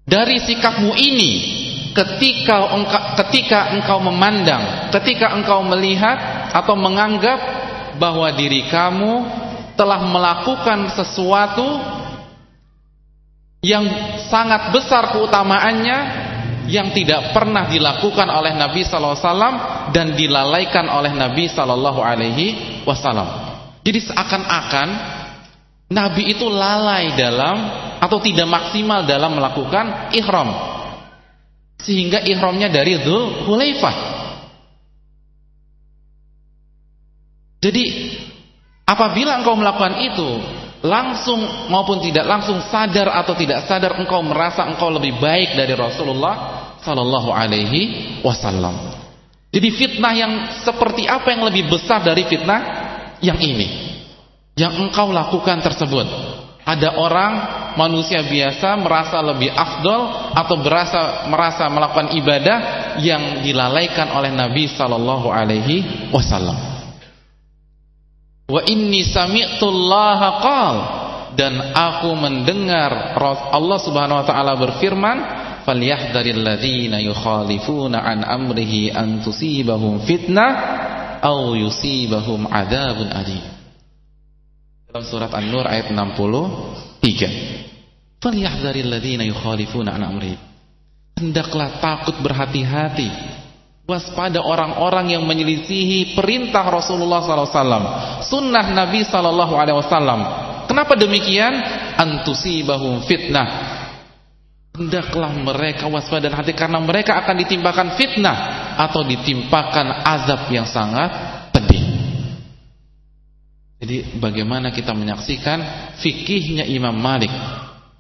Dari sikapmu ini ketika engkau, ketika engkau memandang, ketika engkau melihat atau menganggap bahwa diri kamu telah melakukan sesuatu yang sangat besar keutamaannya yang tidak pernah dilakukan oleh Nabi sallallahu alaihi wasallam dan dilalaikan oleh Nabi sallallahu alaihi wasallam. Jadi seakan-akan Nabi itu lalai dalam atau tidak maksimal dalam melakukan ihram sehingga ihramnya dari Dzul Hulaifah. Jadi apabila engkau melakukan itu langsung maupun tidak langsung sadar atau tidak sadar engkau merasa engkau lebih baik dari Rasulullah sallallahu alaihi wasallam. Jadi fitnah yang seperti apa yang lebih besar dari fitnah yang ini? Yang engkau lakukan tersebut. Ada orang manusia biasa merasa lebih afdol atau berasa merasa melakukan ibadah yang dilalaikan oleh Nabi sallallahu alaihi wasallam. Wa inni sami'tu Allah qal dan aku mendengar Allah Subhanahu wa taala berfirman falyahdharil ladzina yukhalifuna an amrihi an tusibahum fitnah aw yusibahum adzabun alim dalam surat An-Nur ayat 63. Falyahdharil ladzina yukhalifuna an amri. Hendaklah takut berhati-hati. Waspada orang-orang yang menyelisihi perintah Rasulullah SAW, sunnah Nabi SAW. Kenapa demikian? Antusibahum fitnah. Hendaklah mereka waspada dan hati karena mereka akan ditimpakan fitnah atau ditimpakan azab yang sangat jadi bagaimana kita menyaksikan fikihnya Imam Malik?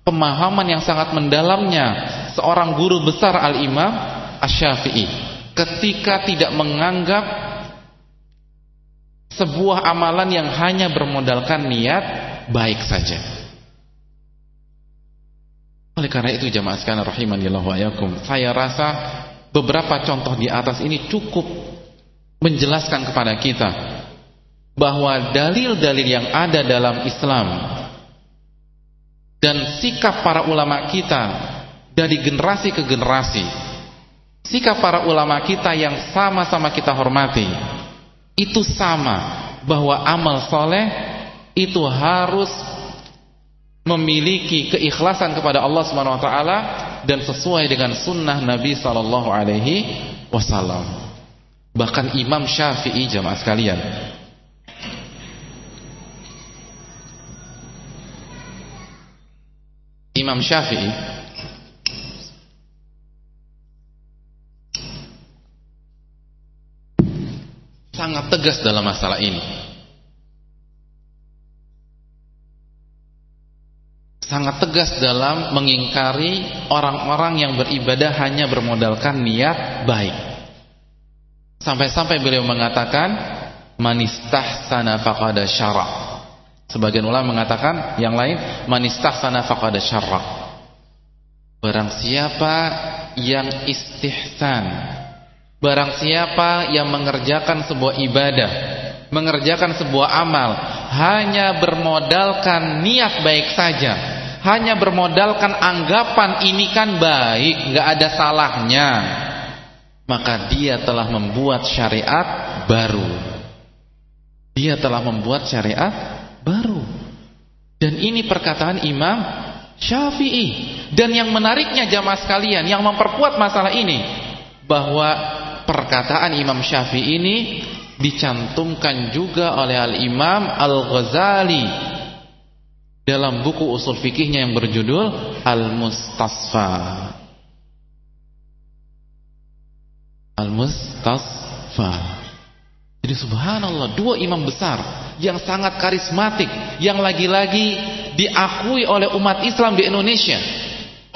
Pemahaman yang sangat mendalamnya Seorang guru besar Al-Imam Ash-Syafi'i Ketika tidak menganggap Sebuah amalan yang hanya bermodalkan niat Baik saja. Oleh karena itu jamaah sekalian rahimanillahu ayakum Saya rasa beberapa contoh di atas ini cukup Menjelaskan kepada kita bahwa dalil-dalil yang ada dalam Islam dan sikap para ulama kita dari generasi ke generasi sikap para ulama kita yang sama-sama kita hormati itu sama bahwa amal soleh itu harus memiliki keikhlasan kepada Allah Subhanahu Wa Taala dan sesuai dengan sunnah Nabi Sallallahu Alaihi Wasallam. Bahkan Imam Syafi'i jamaah sekalian Imam Syafi'i sangat tegas dalam masalah ini. Sangat tegas dalam mengingkari orang-orang yang beribadah hanya bermodalkan niat baik. Sampai-sampai beliau mengatakan manistahsana faqada syara. Sebagian ulama mengatakan yang lain manistahsana faqada syara. Barang siapa yang istihsan Barang siapa yang mengerjakan sebuah ibadah Mengerjakan sebuah amal Hanya bermodalkan niat baik saja Hanya bermodalkan anggapan ini kan baik Gak ada salahnya Maka dia telah membuat syariat baru Dia telah membuat syariat baru Dan ini perkataan Imam Syafi'i Dan yang menariknya jamaah sekalian Yang memperkuat masalah ini Bahwa perkataan Imam Syafi'i ini dicantumkan juga oleh Al-Imam Al-Ghazali dalam buku usul fikihnya yang berjudul Al-Mustasfa. Al-Mustasfa. Jadi subhanallah, dua imam besar yang sangat karismatik, yang lagi-lagi diakui oleh umat Islam di Indonesia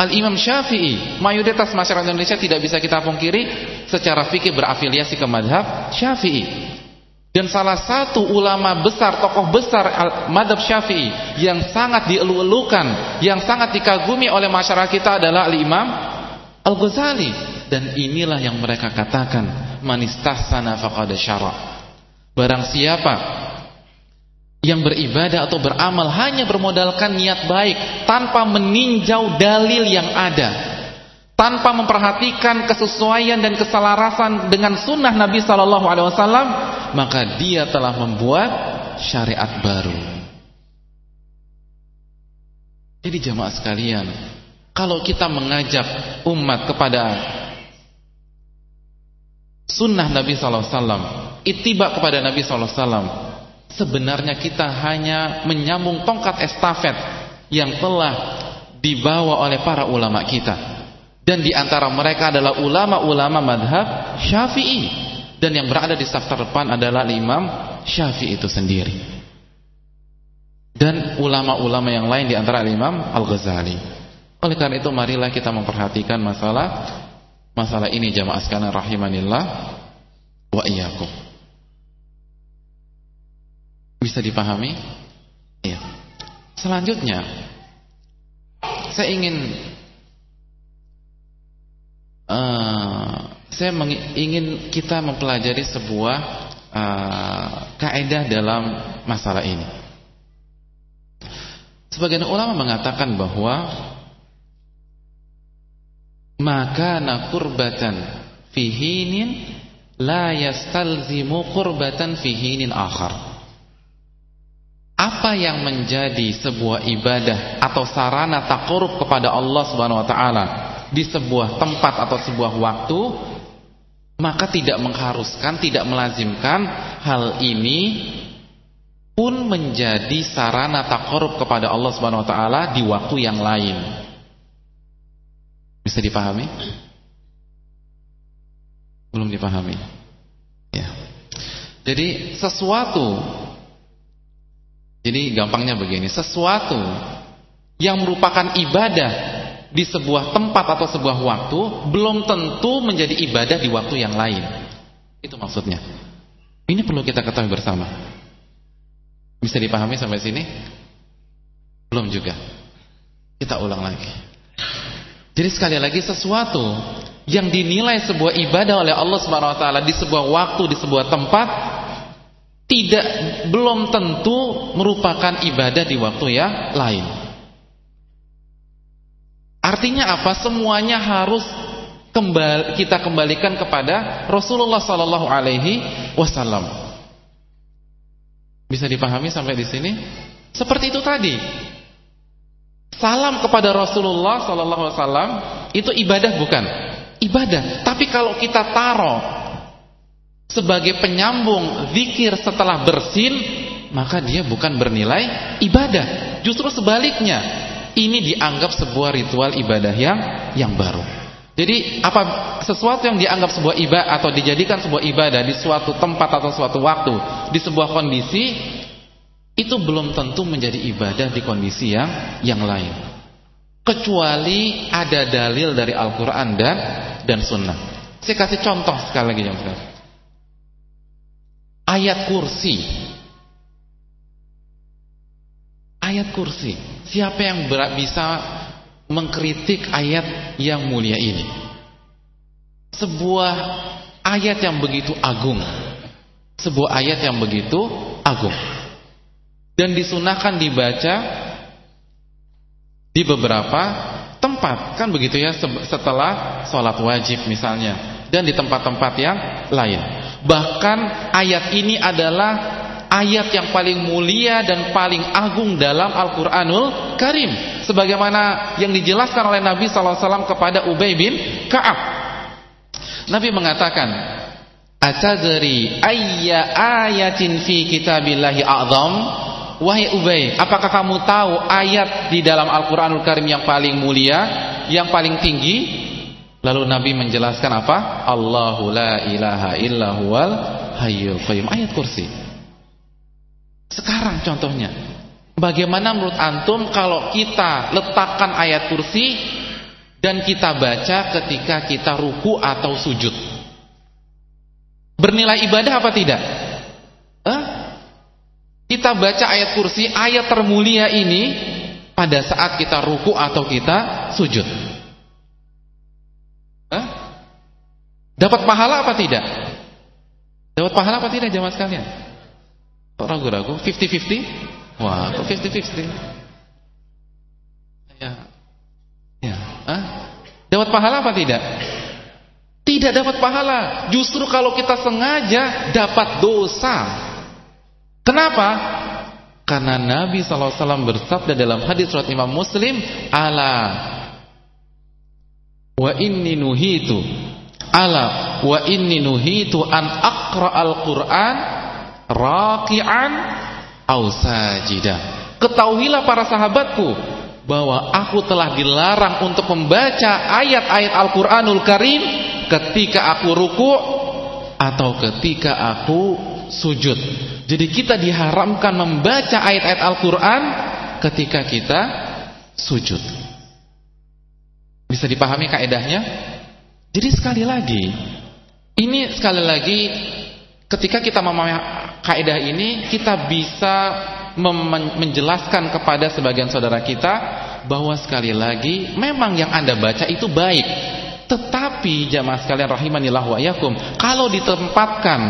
Al-Imam Syafi'i, mayoritas masyarakat Indonesia tidak bisa kita pungkiri secara fikih berafiliasi ke madhab Syafi'i. Dan salah satu ulama besar, tokoh besar madhab Syafi'i yang sangat dielu-elukan, yang sangat dikagumi oleh masyarakat kita adalah Al-Imam Al-Ghazali. Dan inilah yang mereka katakan, manistahsana faqad syara. Barang siapa yang beribadah atau beramal hanya bermodalkan niat baik tanpa meninjau dalil yang ada tanpa memperhatikan kesesuaian dan keselarasan dengan sunnah Nabi Sallallahu Alaihi Wasallam maka dia telah membuat syariat baru. Jadi jamaah sekalian kalau kita mengajak umat kepada sunnah Nabi Sallallahu Alaihi Wasallam itibak kepada Nabi Sallallahu Alaihi Wasallam Sebenarnya kita hanya menyambung tongkat estafet yang telah dibawa oleh para ulama kita. Dan di antara mereka adalah ulama-ulama madhab syafi'i. Dan yang berada di saf terdepan adalah imam syafi'i itu sendiri. Dan ulama-ulama yang lain di antara imam Al-Ghazali. Oleh karena itu marilah kita memperhatikan masalah masalah ini jamaah sekalian rahimanillah wa iyyakum. Bisa dipahami? Ya. Selanjutnya, saya ingin uh, saya ingin kita mempelajari sebuah uh, kaidah dalam masalah ini. Sebagian ulama mengatakan bahwa maka nakurbatan fihinin la yastalzimu kurbatan fihinin akhar apa yang menjadi sebuah ibadah atau sarana takarub kepada Allah Subhanahu wa taala di sebuah tempat atau sebuah waktu maka tidak mengharuskan, tidak melazimkan hal ini pun menjadi sarana takarub kepada Allah Subhanahu wa taala di waktu yang lain. Bisa dipahami? Belum dipahami. Ya. Jadi sesuatu jadi gampangnya begini, sesuatu yang merupakan ibadah di sebuah tempat atau sebuah waktu belum tentu menjadi ibadah di waktu yang lain. Itu maksudnya. Ini perlu kita ketahui bersama. Bisa dipahami sampai sini? Belum juga. Kita ulang lagi. Jadi sekali lagi sesuatu yang dinilai sebuah ibadah oleh Allah Subhanahu wa taala di sebuah waktu, di sebuah tempat tidak belum tentu merupakan ibadah di waktu yang lain. Artinya apa? Semuanya harus kembali, kita kembalikan kepada Rasulullah Sallallahu Alaihi Wasallam. Bisa dipahami sampai di sini? Seperti itu tadi. Salam kepada Rasulullah Sallallahu Alaihi Wasallam itu ibadah bukan? Ibadah. Tapi kalau kita taruh sebagai penyambung zikir setelah bersin maka dia bukan bernilai ibadah justru sebaliknya ini dianggap sebuah ritual ibadah yang yang baru Jadi apa sesuatu yang dianggap sebuah ibadah atau dijadikan sebuah ibadah di suatu tempat atau suatu waktu, di sebuah kondisi itu belum tentu menjadi ibadah di kondisi yang yang lain. Kecuali ada dalil dari Al-Qur'an dan dan sunnah. Saya kasih contoh sekali lagi yang Ayat kursi. Ayat kursi. Siapa yang bisa mengkritik ayat yang mulia ini. Sebuah ayat yang begitu agung. Sebuah ayat yang begitu agung. Dan disunahkan dibaca di beberapa tempat. Kan begitu ya setelah sholat wajib misalnya. Dan di tempat-tempat yang lain. Bahkan ayat ini adalah ayat yang paling mulia dan paling agung dalam Al-Quranul Karim. Sebagaimana yang dijelaskan oleh Nabi SAW kepada Ubay bin Ka'ab. Nabi mengatakan Atadri ayya ayatin fi kitabillahi a'zam? Wahai Ubay, apakah kamu tahu ayat di dalam Al-Quranul Karim yang paling mulia, yang paling tinggi? Lalu Nabi menjelaskan apa? Allahu la ilaha illa huwal hayyul qayyum. Ayat kursi. Sekarang contohnya, bagaimana menurut antum kalau kita letakkan ayat kursi dan kita baca ketika kita ruku atau sujud? Bernilai ibadah apa tidak? Eh? Kita baca ayat kursi, ayat termulia ini pada saat kita ruku atau kita sujud. Dapat pahala apa tidak? Dapat pahala apa tidak jemaah sekalian? ragu-ragu? 50-50 wah kok 50-50 ya. Ya. Hah? dapat pahala apa tidak? Tidak dapat pahala. Justru kalau kita sengaja dapat dosa. Kenapa? Karena Nabi SAW bersabda dalam hadis surat Imam Muslim ala wa inni nuhitu ala wa inni nuhitu an aqra al-Qur'an raki'an au sajida. Ketahuilah para sahabatku bahwa aku telah dilarang untuk membaca ayat-ayat Al-Qur'anul Karim ketika aku ruku atau ketika aku sujud. Jadi kita diharamkan membaca ayat-ayat Al-Qur'an ketika kita sujud. Bisa dipahami kaedahnya? Jadi sekali lagi, ini sekali lagi ketika kita memahami kaidah ini kita bisa menjelaskan kepada sebagian saudara kita bahwa sekali lagi memang yang Anda baca itu baik. Tetapi jamaah sekalian rahimanillah wa yakum, kalau ditempatkan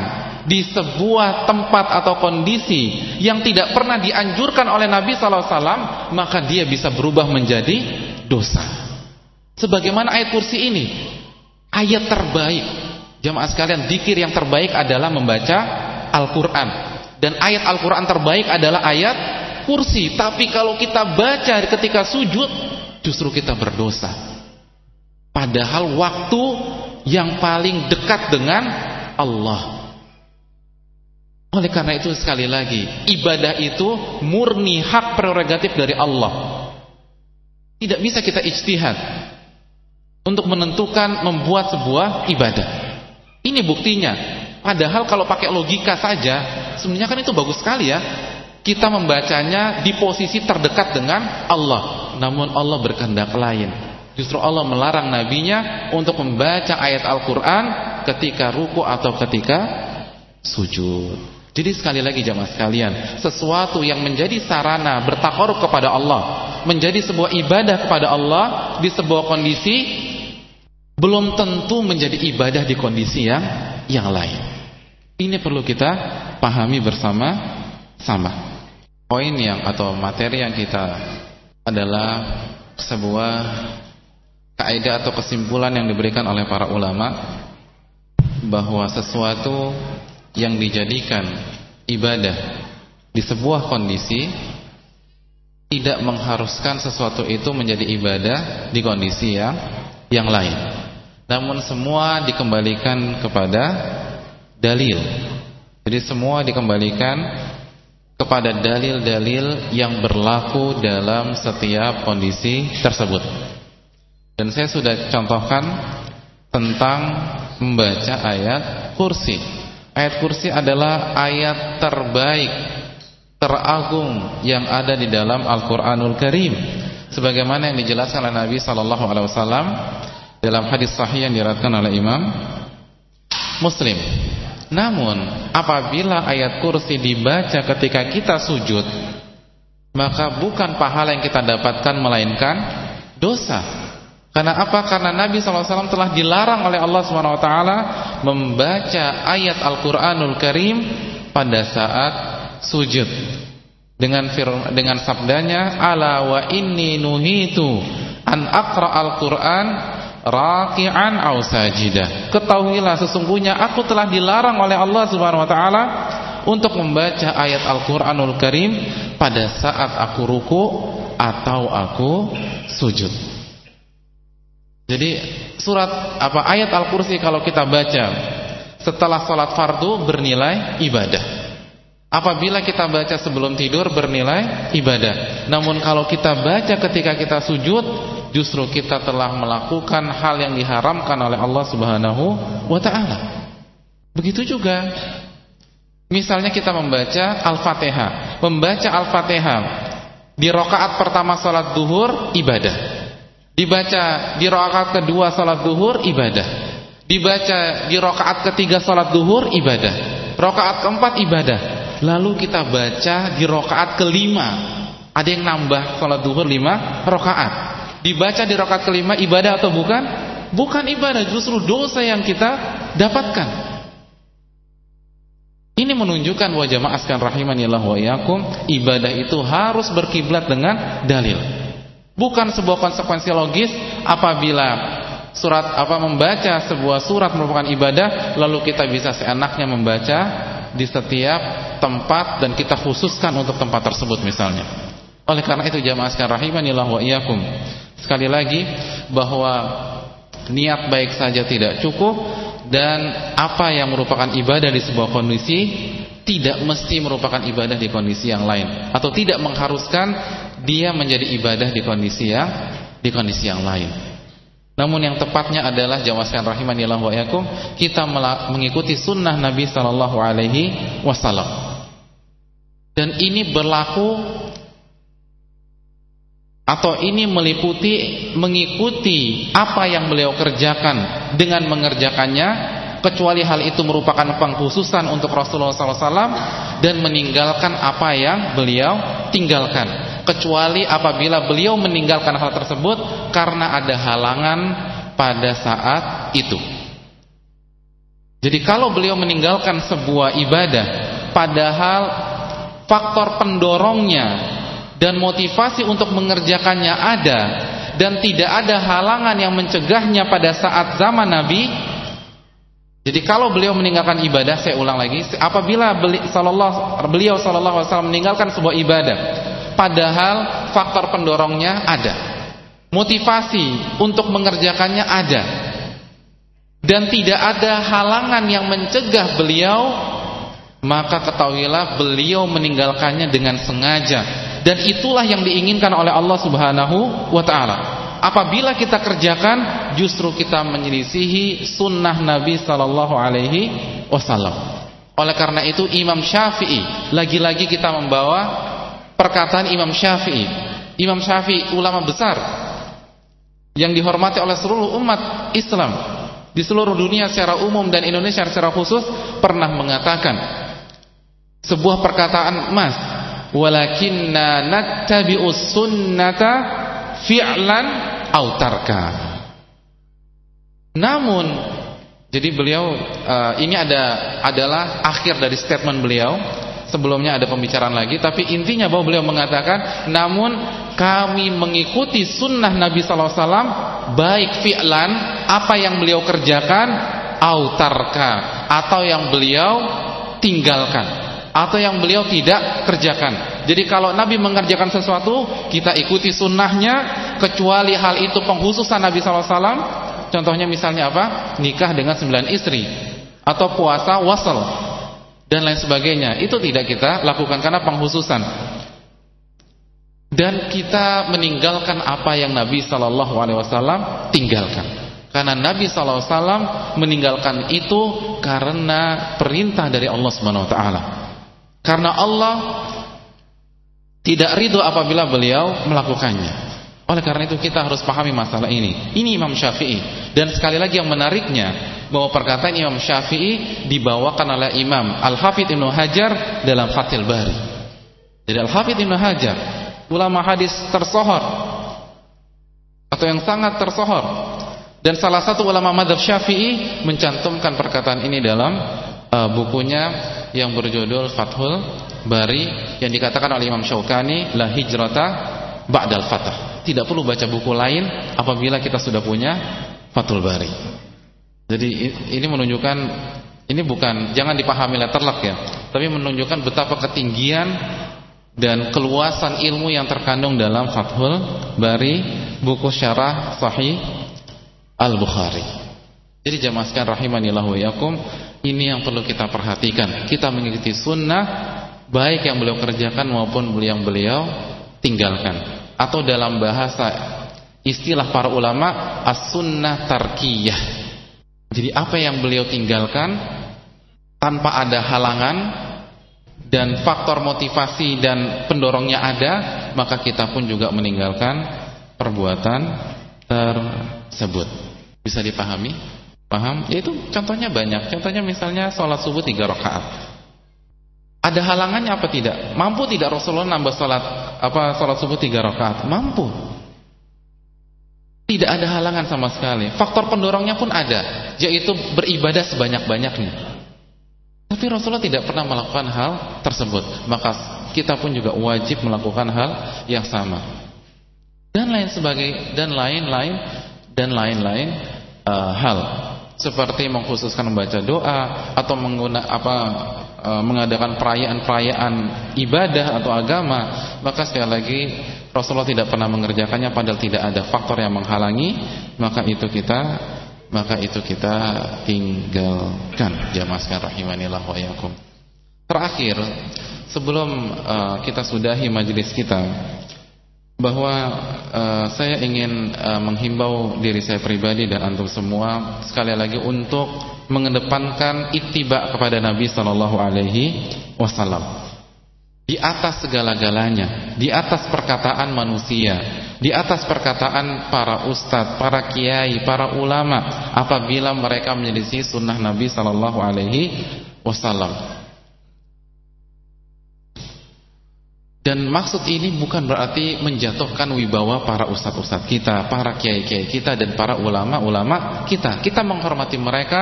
di sebuah tempat atau kondisi yang tidak pernah dianjurkan oleh Nabi sallallahu alaihi wasallam, maka dia bisa berubah menjadi dosa. Sebagaimana ayat kursi ini, ayat terbaik. Jamaah sekalian, dikir yang terbaik adalah membaca Al-Quran. Dan ayat Al-Quran terbaik adalah ayat kursi. Tapi kalau kita baca ketika sujud Justru kita berdosa. Padahal waktu yang paling dekat dengan Allah. Oleh karena itu sekali lagi Ibadah itu murni hak prerogatif dari Allah. Tidak bisa kita ijtihad Untuk menentukan membuat sebuah ibadah Ini buktinya Padahal kalau pakai logika saja, sebenarnya kan itu bagus sekali ya. Kita membacanya di posisi terdekat dengan Allah. Namun Allah berkehendak lain. Justru Allah melarang nabinya untuk membaca ayat Al-Quran ketika ruku atau ketika sujud. Jadi sekali lagi jamaah sekalian, sesuatu yang menjadi sarana bertakarub kepada Allah, menjadi sebuah ibadah kepada Allah di sebuah kondisi belum tentu menjadi ibadah di kondisi yang yang lain. Ini perlu kita pahami bersama-sama. Poin yang atau materi yang kita adalah sebuah kaidah atau kesimpulan yang diberikan oleh para ulama bahwa sesuatu yang dijadikan ibadah di sebuah kondisi tidak mengharuskan sesuatu itu menjadi ibadah di kondisi yang yang lain. Namun semua dikembalikan kepada dalil. Jadi semua dikembalikan kepada dalil-dalil yang berlaku dalam setiap kondisi tersebut. Dan saya sudah contohkan tentang membaca ayat kursi. Ayat kursi adalah ayat terbaik, teragung yang ada di dalam Al-Qur'anul Karim. Sebagaimana yang dijelaskan oleh Nabi sallallahu alaihi wasallam dalam hadis sahih yang diriwayatkan oleh Imam Muslim. Namun, apabila ayat kursi dibaca ketika kita sujud, maka bukan pahala yang kita dapatkan melainkan dosa. Karena apa? Karena Nabi SAW telah dilarang oleh Allah SWT membaca ayat Al-Quranul Karim pada saat sujud. Dengan dengan sabdanya, Ala wa inni nuhitu an akra Al-Quran raki'an au sajidah. Ketahuilah sesungguhnya aku telah dilarang oleh Allah Subhanahu wa taala untuk membaca ayat Al-Qur'anul Karim pada saat aku ruku atau aku sujud. Jadi surat apa ayat Al-Kursi kalau kita baca setelah sholat fardu bernilai ibadah. Apabila kita baca sebelum tidur bernilai ibadah. Namun kalau kita baca ketika kita sujud justru kita telah melakukan hal yang diharamkan oleh Allah Subhanahu wa taala. Begitu juga misalnya kita membaca Al-Fatihah. Membaca Al-Fatihah di rakaat pertama salat duhur ibadah. Dibaca di rakaat kedua salat duhur ibadah. Dibaca di rakaat ketiga salat duhur ibadah. Rakaat keempat ibadah. Lalu kita baca di rakaat kelima. Ada yang nambah salat duhur lima rakaat. Dibaca di rakaat kelima ibadah atau bukan? Bukan ibadah, justru dosa yang kita dapatkan. Ini menunjukkan wajah jamaah sekalian rahimanillah wa yakum, ibadah itu harus berkiblat dengan dalil. Bukan sebuah konsekuensi logis apabila surat apa membaca sebuah surat merupakan ibadah lalu kita bisa seenaknya membaca di setiap tempat dan kita khususkan untuk tempat tersebut misalnya. Oleh karena itu jamaah sekalian rahimanillah wa iyyakum. Sekali lagi bahwa niat baik saja tidak cukup dan apa yang merupakan ibadah di sebuah kondisi tidak mesti merupakan ibadah di kondisi yang lain atau tidak mengharuskan dia menjadi ibadah di kondisi yang di kondisi yang lain. Namun yang tepatnya adalah jawaskan rahimanillah wa yakum kita mengikuti sunnah Nabi sallallahu alaihi wasallam. Dan ini berlaku atau ini meliputi mengikuti apa yang beliau kerjakan dengan mengerjakannya kecuali hal itu merupakan pengkhususan untuk Rasulullah SAW dan meninggalkan apa yang beliau tinggalkan kecuali apabila beliau meninggalkan hal tersebut karena ada halangan pada saat itu. Jadi kalau beliau meninggalkan sebuah ibadah padahal faktor pendorongnya dan motivasi untuk mengerjakannya ada dan tidak ada halangan yang mencegahnya pada saat zaman Nabi jadi kalau beliau meninggalkan ibadah, saya ulang lagi, apabila beliau sallallahu alaihi wasallam meninggalkan sebuah ibadah padahal faktor pendorongnya ada. Motivasi untuk mengerjakannya ada. Dan tidak ada halangan yang mencegah beliau, maka ketahuilah beliau meninggalkannya dengan sengaja. Dan itulah yang diinginkan oleh Allah Subhanahu wa taala. Apabila kita kerjakan justru kita menyelisihi sunnah Nabi sallallahu alaihi wasallam. Oleh karena itu Imam Syafi'i lagi-lagi kita membawa perkataan Imam Syafi'i. Imam Syafi'i ulama besar yang dihormati oleh seluruh umat Islam di seluruh dunia secara umum dan Indonesia secara khusus pernah mengatakan sebuah perkataan emas walakinna nattabi'us sunnata fi'lan autarka namun jadi beliau uh, ini ada adalah akhir dari statement beliau sebelumnya ada pembicaraan lagi tapi intinya bahwa beliau mengatakan namun kami mengikuti sunnah Nabi SAW baik fi'lan apa yang beliau kerjakan autarka atau yang beliau tinggalkan atau yang beliau tidak kerjakan. Jadi kalau Nabi mengerjakan sesuatu kita ikuti sunnahnya kecuali hal itu penghususan Nabi SAW contohnya misalnya apa? Nikah dengan sembilan istri atau puasa wasal dan lain sebagainya. Itu tidak kita lakukan karena penghususan. Dan kita meninggalkan apa yang Nabi Shallallahu Alaihi Wasallam tinggalkan. Karena Nabi SAW meninggalkan itu karena perintah dari Allah Subhanahu Wa Taala. Karena Allah tidak ridho apabila beliau melakukannya. Oleh karena itu kita harus pahami masalah ini. Ini Imam Syafi'i. Dan sekali lagi yang menariknya bahwa perkataan Imam Syafi'i dibawakan oleh Imam Al-Hafidh Ibnu Hajar dalam Fathul Bari. Jadi Al-Hafidh Ibnu Hajar, ulama hadis tersohor atau yang sangat tersohor dan salah satu ulama madhab Syafi'i mencantumkan perkataan ini dalam uh, bukunya yang berjudul Fathul Bari yang dikatakan oleh Imam Syaukani la hijrata ba'dal fatah tidak perlu baca buku lain apabila kita sudah punya Fathul Bari. Jadi ini menunjukkan ini bukan jangan dipahami letterlock ya, tapi menunjukkan betapa ketinggian dan keluasan ilmu yang terkandung dalam Fathul Bari, buku syarah Sahih Al-Bukhari. Jadi jamaah sekalian rahimanillah wa yakum, ini yang perlu kita perhatikan. Kita mengikuti sunnah baik yang beliau kerjakan maupun yang beliau tinggalkan atau dalam bahasa istilah para ulama as-sunnah tarkiyah. Jadi apa yang beliau tinggalkan tanpa ada halangan dan faktor motivasi dan pendorongnya ada, maka kita pun juga meninggalkan perbuatan tersebut. Bisa dipahami? Paham? Ya itu contohnya banyak. Contohnya misalnya sholat subuh tiga rakaat. Ada halangannya apa tidak? Mampu tidak Rasulullah nambah salat apa salat subuh tiga rakaat? Mampu. Tidak ada halangan sama sekali. Faktor pendorongnya pun ada, yaitu beribadah sebanyak-banyaknya. Tapi Rasulullah tidak pernah melakukan hal tersebut. Maka kita pun juga wajib melakukan hal yang sama. Dan lain sebagai dan lain-lain dan lain-lain uh, hal seperti mengkhususkan membaca doa atau menggunakan apa e, mengadakan perayaan-perayaan ibadah atau agama, maka sekali lagi Rasulullah tidak pernah mengerjakannya padahal tidak ada faktor yang menghalangi, maka itu kita maka itu kita tinggalkan. Jamaah sekalian rahimanillah wa yakum. Terakhir, sebelum uh, kita sudahi majelis kita, bahwa uh, saya ingin uh, menghimbau diri saya pribadi dan antum semua sekali lagi untuk mengedepankan ittiba kepada Nabi sallallahu alaihi wasallam. Di atas segala-galanya, di atas perkataan manusia, di atas perkataan para ustadz, para kiai, para ulama apabila mereka menyelisih sunnah Nabi sallallahu alaihi wasallam. Dan maksud ini bukan berarti menjatuhkan wibawa para ustadz-ustadz kita, para kiai-kiai kita dan para ulama-ulama kita. Kita menghormati mereka,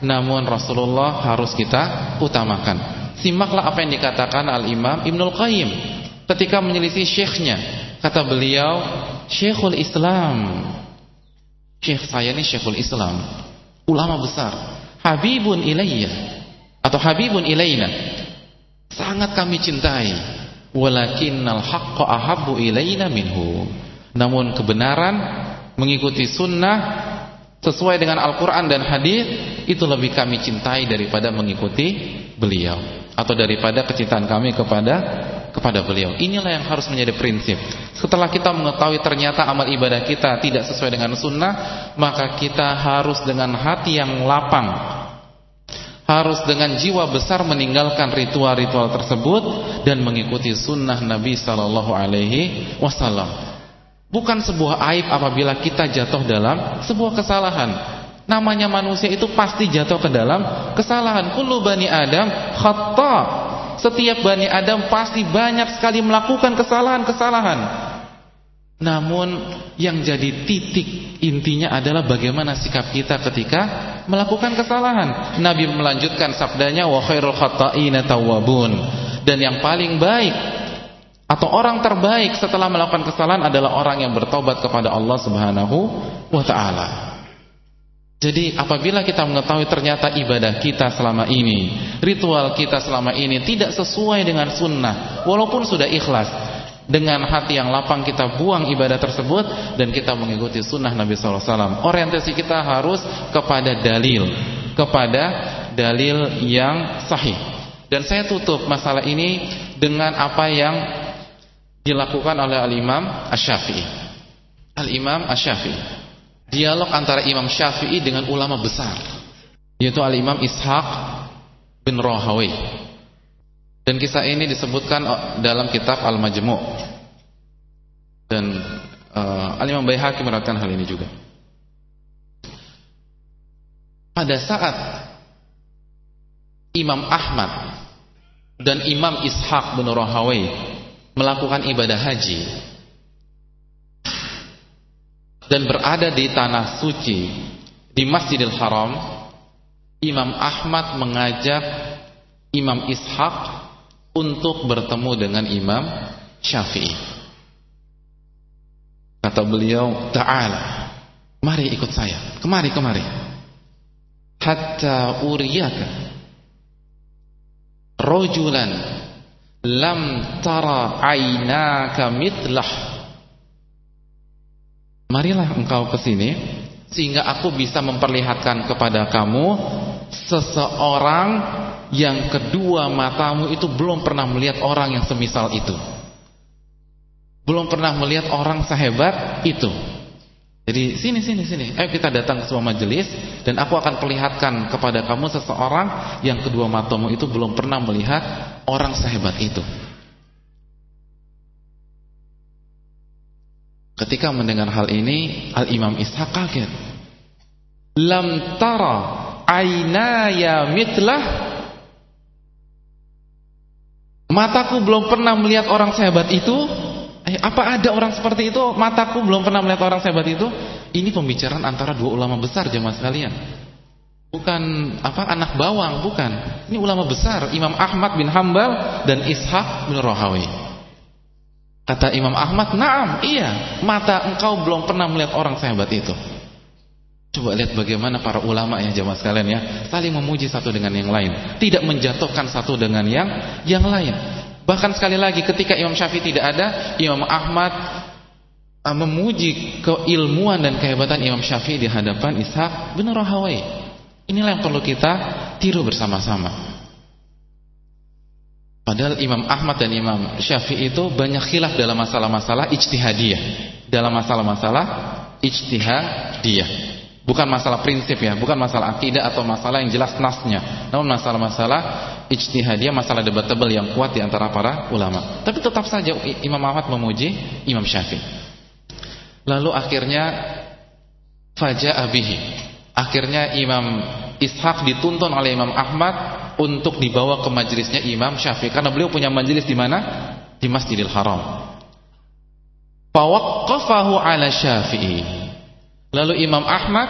namun Rasulullah harus kita utamakan. Simaklah apa yang dikatakan Al-Imam Ibnul Qayyim ketika menyelisih syekhnya. Kata beliau, Syekhul Islam. Syekh saya ini Syekhul Islam, ulama besar. Habibun ilayya atau Habibun ilayna. Sangat kami cintai walakinnal haqqo ahabbu ilaina minhu namun kebenaran mengikuti sunnah sesuai dengan Al-Quran dan hadis itu lebih kami cintai daripada mengikuti beliau atau daripada kecintaan kami kepada kepada beliau inilah yang harus menjadi prinsip setelah kita mengetahui ternyata amal ibadah kita tidak sesuai dengan sunnah maka kita harus dengan hati yang lapang harus dengan jiwa besar meninggalkan ritual-ritual tersebut dan mengikuti sunnah Nabi Sallallahu Alaihi Wasallam. Bukan sebuah aib apabila kita jatuh dalam sebuah kesalahan. Namanya manusia itu pasti jatuh ke dalam kesalahan. Kullu bani Adam khata. Setiap bani Adam pasti banyak sekali melakukan kesalahan-kesalahan. Namun yang jadi titik intinya adalah bagaimana sikap kita ketika melakukan kesalahan. Nabi melanjutkan sabdanya wa khairul khata'ina tawwabun. Dan yang paling baik atau orang terbaik setelah melakukan kesalahan adalah orang yang bertobat kepada Allah Subhanahu wa taala. Jadi apabila kita mengetahui ternyata ibadah kita selama ini, ritual kita selama ini tidak sesuai dengan sunnah, walaupun sudah ikhlas, dengan hati yang lapang kita buang ibadah tersebut dan kita mengikuti sunnah Nabi SAW. Orientasi kita harus kepada dalil, kepada dalil yang sahih. Dan saya tutup masalah ini dengan apa yang dilakukan oleh Al-Imam Ash-Syafi'i. Al-Imam Ash-Syafi'i. Dialog antara Imam Syafi'i dengan ulama besar yaitu Al-Imam Ishaq bin Rohawi dan kisah ini disebutkan dalam kitab Al-Majmu' dan uh, Al-Imam Baihaqi meriwayatkan hal ini juga. Pada saat Imam Ahmad dan Imam Ishaq bin Rohawi melakukan ibadah haji dan berada di tanah suci di Masjidil Haram Imam Ahmad mengajak Imam Ishaq untuk bertemu dengan Imam Syafi'i. Kata beliau ta'ala mari ikut saya. Kemari kemari. Hatta uriyaka rajulan lam tara aynaka mitlah Marilah engkau ke sini sehingga aku bisa memperlihatkan kepada kamu seseorang yang kedua matamu itu belum pernah melihat orang yang semisal itu. Belum pernah melihat orang sehebat itu. Jadi sini sini sini, ayo kita datang ke sebuah majelis dan aku akan perlihatkan kepada kamu seseorang yang kedua matamu itu belum pernah melihat orang sehebat itu. Ketika mendengar hal ini, Al-Imam Ishaq kaget. Lam tara aynaya mitlah Mataku belum pernah melihat orang sehebat itu. Eh, apa ada orang seperti itu? Mataku belum pernah melihat orang sehebat itu. Ini pembicaraan antara dua ulama besar jemaah sekalian. Bukan apa anak bawang, bukan. Ini ulama besar, Imam Ahmad bin Hambal dan Ishaq bin Rohawi. Kata Imam Ahmad, "Na'am, iya. Mata engkau belum pernah melihat orang sehebat itu." Coba lihat bagaimana para ulama ya jamaah sekalian ya, saling memuji satu dengan yang lain, tidak menjatuhkan satu dengan yang yang lain. Bahkan sekali lagi ketika Imam Syafi'i tidak ada, Imam Ahmad uh, memuji keilmuan dan kehebatan Imam Syafi'i di hadapan Ishaq bin Rahawai. Inilah yang perlu kita tiru bersama-sama. Padahal Imam Ahmad dan Imam Syafi'i itu banyak khilaf dalam masalah-masalah ijtihadiyah. Dalam masalah-masalah ijtihadiyah. Bukan masalah prinsip ya, bukan masalah akidah atau masalah yang jelas nasnya. Namun masalah-masalah ijtihadiyah, masalah debatable yang kuat di antara para ulama. Tapi tetap saja Imam Ahmad memuji Imam Syafi'i. Lalu akhirnya faja'a bihi. Akhirnya Imam Ishaq dituntun oleh Imam Ahmad untuk dibawa ke majelisnya Imam Syafi'i karena beliau punya majelis di mana? Di Masjidil Haram. Fawaqqafahu 'ala Syafi'i. Lalu Imam Ahmad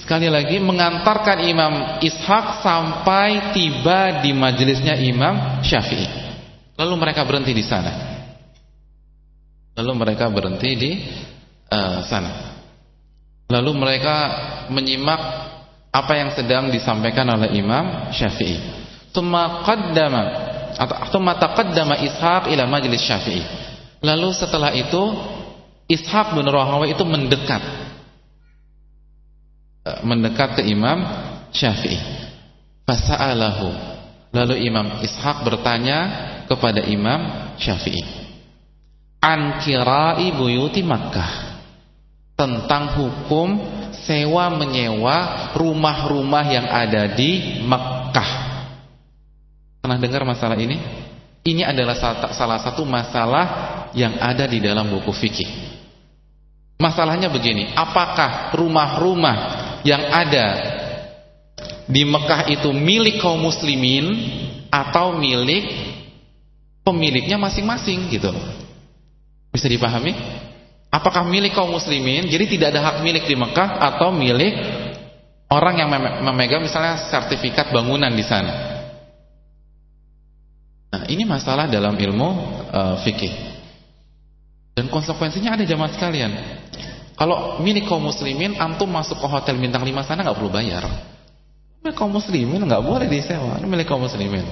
sekali lagi mengantarkan Imam Ishaq sampai tiba di majelisnya Imam Syafi'i. Lalu mereka berhenti di sana. Lalu mereka berhenti di uh, sana. Lalu mereka menyimak apa yang sedang disampaikan oleh Imam Syafi'i. Tsumma qaddama atau tsumma taqaddama Ishaq ila majlis Syafi'i. Lalu setelah itu Ishaq bin Rahawi itu mendekat eh, mendekat ke Imam Syafi'i. Fasa'alahu. Lalu Imam Ishaq bertanya kepada Imam Syafi'i. An kira'i buyuti Makkah. Tentang hukum sewa menyewa rumah-rumah yang ada di Mekah. Pernah dengar masalah ini? Ini adalah salah satu masalah yang ada di dalam buku fikih. Masalahnya begini, apakah rumah-rumah yang ada di Mekah itu milik kaum muslimin atau milik pemiliknya masing-masing gitu. Bisa dipahami? Apakah milik kaum muslimin? Jadi tidak ada hak milik di Mekah atau milik orang yang memegang misalnya sertifikat bangunan di sana. Nah, ini masalah dalam ilmu uh, fikih. Dan konsekuensinya ada jamaah sekalian. Kalau milik kaum muslimin antum masuk ke hotel bintang 5 sana nggak perlu bayar. Milik kaum muslimin nggak boleh disewa, ini milik kaum muslimin.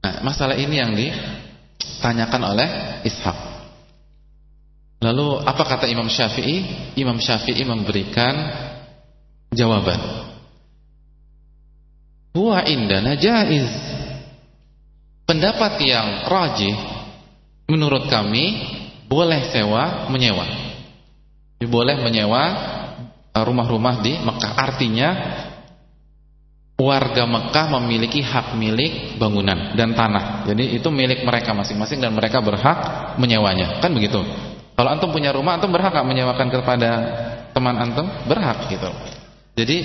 Nah, masalah ini yang ditanyakan oleh Ishaq. Lalu apa kata Imam Syafi'i? Imam Syafi'i memberikan jawaban. Huwa indana jaiz. Pendapat yang rajih menurut kami boleh sewa menyewa. boleh menyewa uh, rumah-rumah di Mekah. Artinya warga Mekah memiliki hak milik bangunan dan tanah. Jadi itu milik mereka masing-masing dan mereka berhak menyewanya. Kan begitu. Kalau antum punya rumah, antum berhak gak menyewakan kepada teman antum? Berhak gitu. Jadi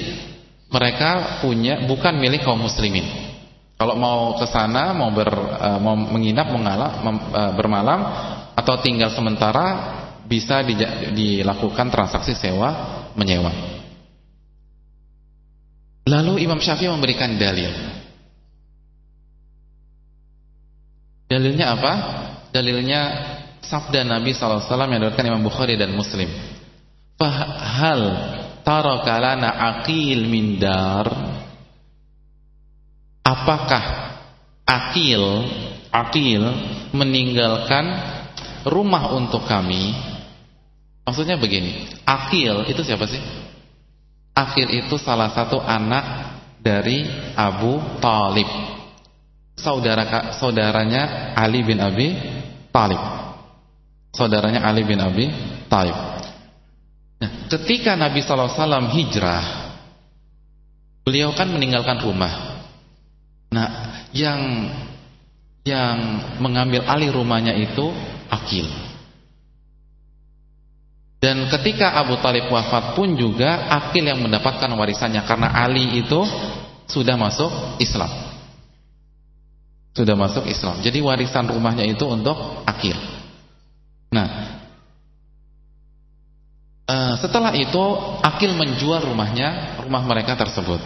mereka punya bukan milik kaum muslimin. Kalau mau ke sana, mau uh, mau menginap, mengalah, mem, uh, bermalam atau tinggal sementara bisa di, dilakukan transaksi sewa menyewa. Lalu Imam Syafi'i memberikan dalil. Dalilnya apa? Dalilnya sabda Nabi SAW yang diriwayatkan Imam Bukhari dan Muslim. Fahal taraka lana aqil min dar? Apakah akil akil meninggalkan rumah untuk kami? Maksudnya begini, akil itu siapa sih? Akhir itu salah satu anak dari Abu Talib Saudara saudaranya Ali bin Abi Talib Saudaranya Ali bin Abi Talib nah, Ketika Nabi SAW hijrah Beliau kan meninggalkan rumah. Nah yang Yang mengambil alih rumahnya itu Akil. Dan ketika Abu Talib wafat pun juga Akil yang mendapatkan warisannya Karena Ali itu sudah masuk Islam. Sudah masuk Islam. Jadi warisan rumahnya itu untuk Akil Nah uh, Setelah itu Akil menjual rumahnya Rumah mereka tersebut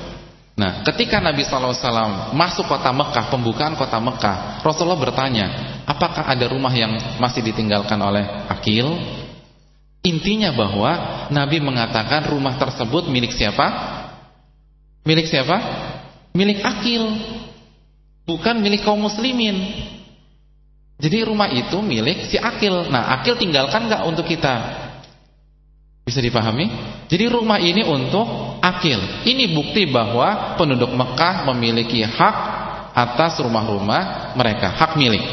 Nah ketika Nabi SAW masuk kota Mekah Pembukaan kota Mekah Rasulullah bertanya Apakah ada rumah yang masih ditinggalkan oleh Akil Intinya bahwa Nabi mengatakan rumah tersebut milik siapa? Milik siapa? Milik akil Bukan milik kaum muslimin Jadi rumah itu milik si akil Nah akil tinggalkan gak untuk kita? Bisa dipahami? Jadi rumah ini untuk akil Ini bukti bahwa penduduk Mekah memiliki hak Atas rumah-rumah mereka Hak milik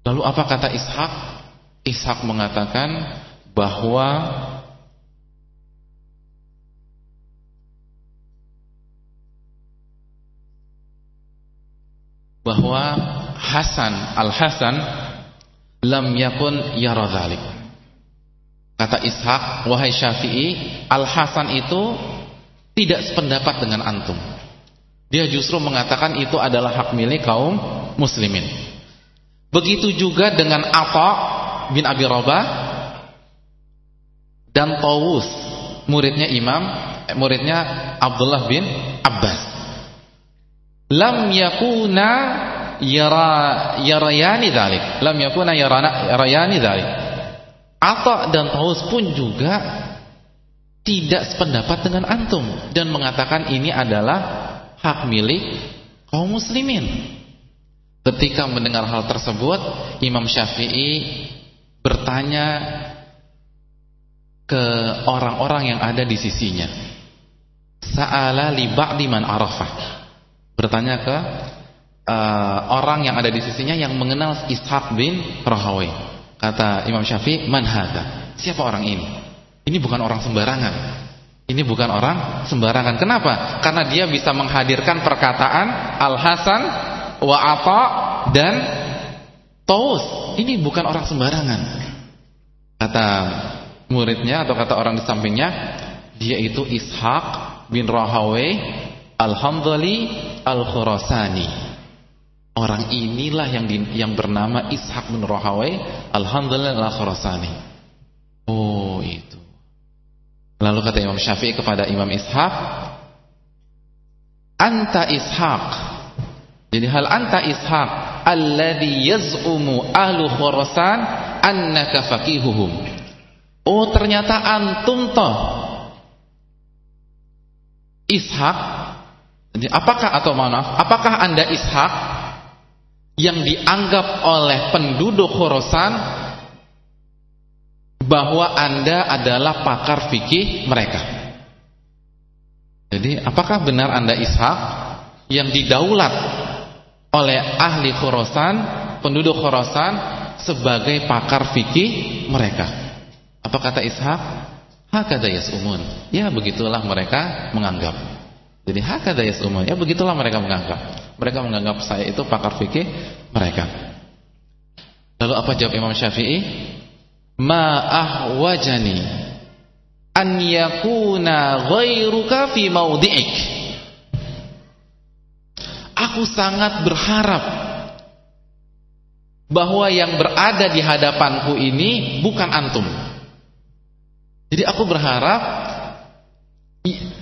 Lalu apa kata Ishak? Ishak mengatakan bahwa bahwa Hasan Al-Hasan lam yakun yara dhalik. Kata Ishak, wahai Syafi'i, Al-Hasan itu tidak sependapat dengan antum. Dia justru mengatakan itu adalah hak milik kaum muslimin. Begitu juga dengan Atha bin Abi Rabah dan Tawus muridnya Imam eh, muridnya Abdullah bin Abbas lam yakuna yara yarayani dzalik lam yakuna yarana yarayani dzalik Atha dan Tawus pun juga tidak sependapat dengan antum dan mengatakan ini adalah hak milik kaum muslimin ketika mendengar hal tersebut Imam Syafi'i bertanya ke orang-orang yang ada di sisinya. Sa'ala li ba'di man arafah. Bertanya ke uh, orang yang ada di sisinya yang mengenal Ishaq bin Rahawai. Kata Imam Syafi'i, "Man hadha?" Siapa orang ini? Ini bukan orang sembarangan. Ini bukan orang sembarangan. Kenapa? Karena dia bisa menghadirkan perkataan Al-Hasan wa Atha dan Taus. Ini bukan orang sembarangan. Kata muridnya atau kata orang di sampingnya, dia itu Ishaq bin Rahawai Al-Hamdali Al-Khurasani. Orang inilah yang di, yang bernama Ishaq bin Rahawai Al-Hamdali Al-Khurasani. Oh, itu. Lalu kata Imam Syafi'i kepada Imam Ishaq, "Anta Ishaq." Jadi hal anta Ishaq alladhi yaz'umu ahlu Khurasan annaka faqihuhum. Oh, ternyata antum toh Ishak apakah atau maaf, apakah Anda Ishak yang dianggap oleh penduduk Khurasan bahwa Anda adalah pakar fikih mereka? Jadi, apakah benar Anda Ishak yang didaulat oleh ahli Khurasan, penduduk Khurasan sebagai pakar fikih mereka. Apa kata Ishaq? Hakada yas'umun. Ya begitulah mereka menganggap. Jadi hakada yas'umun. Ya begitulah mereka menganggap. Mereka menganggap saya itu pakar fikih mereka. Lalu apa jawab Imam Syafi'i? Ma ahwajani an yakuna ghairuka fi mawdi'ik. Aku sangat berharap bahwa yang berada di hadapanku ini bukan antum. Jadi aku berharap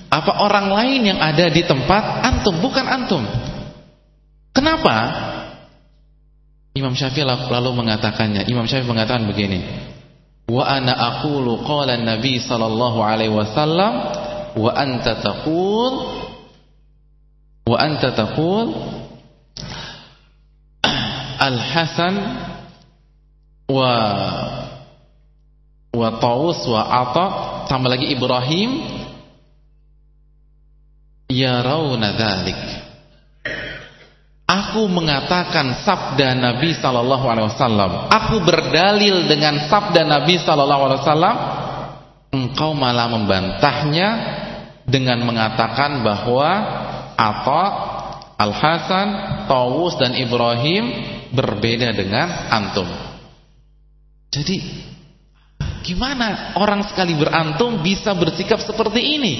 apa orang lain yang ada di tempat antum bukan antum. Kenapa? Imam Syafi'i lalu mengatakannya. Imam Syafi'i mengatakan begini. Wa ana aqulu qala Nabi sallallahu alaihi wasallam wa anta taqul wa anta taqul Al-Hasan wa wa Taus wa Ata tambah lagi Ibrahim yarawna dzalik Aku mengatakan sabda Nabi sallallahu alaihi wasallam. Aku berdalil dengan sabda Nabi sallallahu alaihi wasallam. Engkau malah membantahnya dengan mengatakan bahwa Atha, Al-Hasan, Tawus dan Ibrahim berbeda dengan antum. Jadi Gimana orang sekali berantum bisa bersikap seperti ini?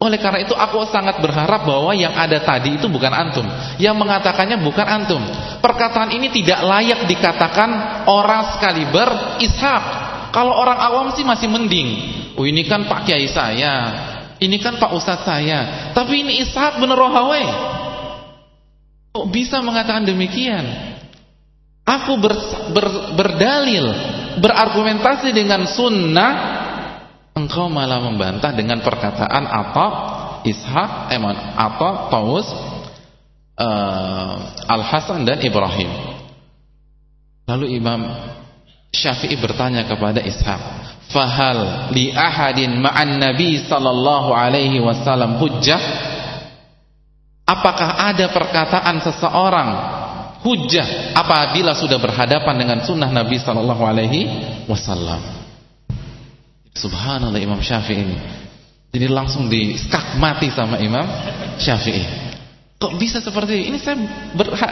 Oleh karena itu aku sangat berharap bahwa yang ada tadi itu bukan antum. Yang mengatakannya bukan antum. Perkataan ini tidak layak dikatakan orang sekali berishak. Kalau orang awam sih masih mending. Oh ini kan Pak Kiai saya. Ini kan Pak Ustadz saya. Tapi ini ishak bener rohawe. Kok bisa mengatakan demikian? Aku ber, ber, berdalil berargumentasi dengan sunnah engkau malah membantah dengan perkataan atau Ishaq Eman atau Taus uh, Al Hasan dan Ibrahim. Lalu Imam Syafi'i bertanya kepada Ishaq, "Fahal li ahadin ma'an Nabi sallallahu alaihi wasallam hujjah?" Apakah ada perkataan seseorang hujah apabila sudah berhadapan dengan sunnah Nabi Sallallahu Alaihi Wasallam. Subhanallah Imam Syafi'i ini. Jadi langsung di skak mati sama Imam Syafi'i. Kok bisa seperti ini? Ini saya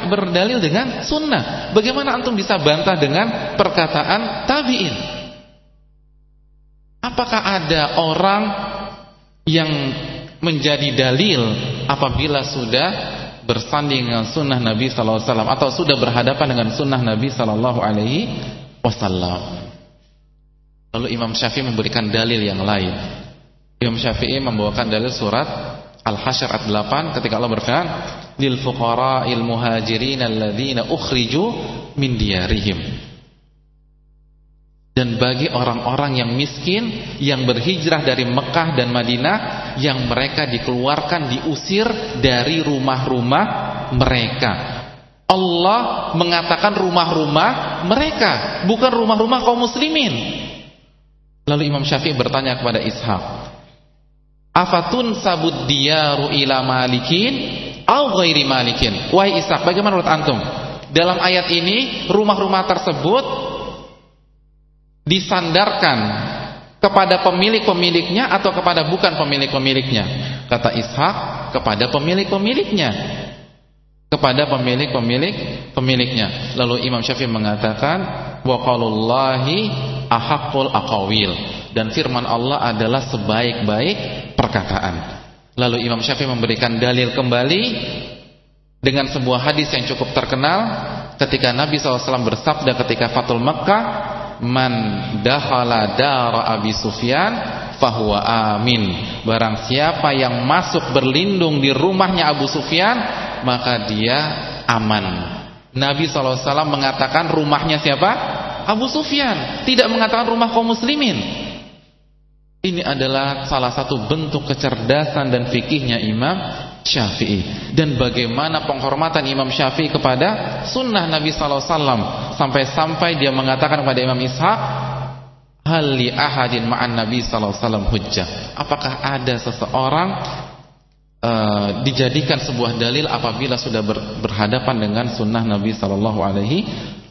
berdalil dengan sunnah. Bagaimana antum bisa bantah dengan perkataan tabiin? Apakah ada orang yang menjadi dalil apabila sudah bersanding dengan sunnah Nabi Sallallahu atau sudah berhadapan dengan sunnah Nabi Sallallahu Alaihi Wasallam. Lalu Imam Syafi'i memberikan dalil yang lain. Imam Syafi'i membawakan dalil surat Al-Hasyr ayat 8 ketika Allah berfirman, "Lil fuqara'il muhajirin alladzina ukhriju min diyarihim." Dan bagi orang-orang yang miskin yang berhijrah dari Mekah dan Madinah yang mereka dikeluarkan diusir dari rumah-rumah mereka. Allah mengatakan rumah-rumah mereka, bukan rumah-rumah kaum muslimin. Lalu Imam Syafi'i bertanya kepada Ishaq, "Afatun sabud diyaru ila malikin au ghairi malikin?" Wahai Ishaq, bagaimana menurut antum? Dalam ayat ini rumah-rumah tersebut disandarkan kepada pemilik-pemiliknya atau kepada bukan pemilik-pemiliknya? Kata Ishak, kepada pemilik-pemiliknya. Kepada pemilik-pemilik pemiliknya. Lalu Imam Syafi'i mengatakan, wa qaulullahi ahaqqul aqawil. Dan firman Allah adalah sebaik-baik perkataan. Lalu Imam Syafi'i memberikan dalil kembali dengan sebuah hadis yang cukup terkenal ketika Nabi SAW bersabda ketika Fatul Makkah man dakhala dara Abi Sufyan fahuwa amin. Barang siapa yang masuk berlindung di rumahnya Abu Sufyan, maka dia aman. Nabi SAW mengatakan rumahnya siapa? Abu Sufyan. Tidak mengatakan rumah kaum muslimin. Ini adalah salah satu bentuk kecerdasan dan fikihnya Imam Syafi'i dan bagaimana penghormatan Imam Syafi'i kepada sunnah Nabi Sallallahu Alaihi Wasallam sampai-sampai dia mengatakan kepada Imam Ishaq hal li ahadin ma'an Nabi Sallallahu Alaihi Wasallam hujjah apakah ada seseorang uh, dijadikan sebuah dalil apabila sudah ber, berhadapan dengan sunnah Nabi Sallallahu Alaihi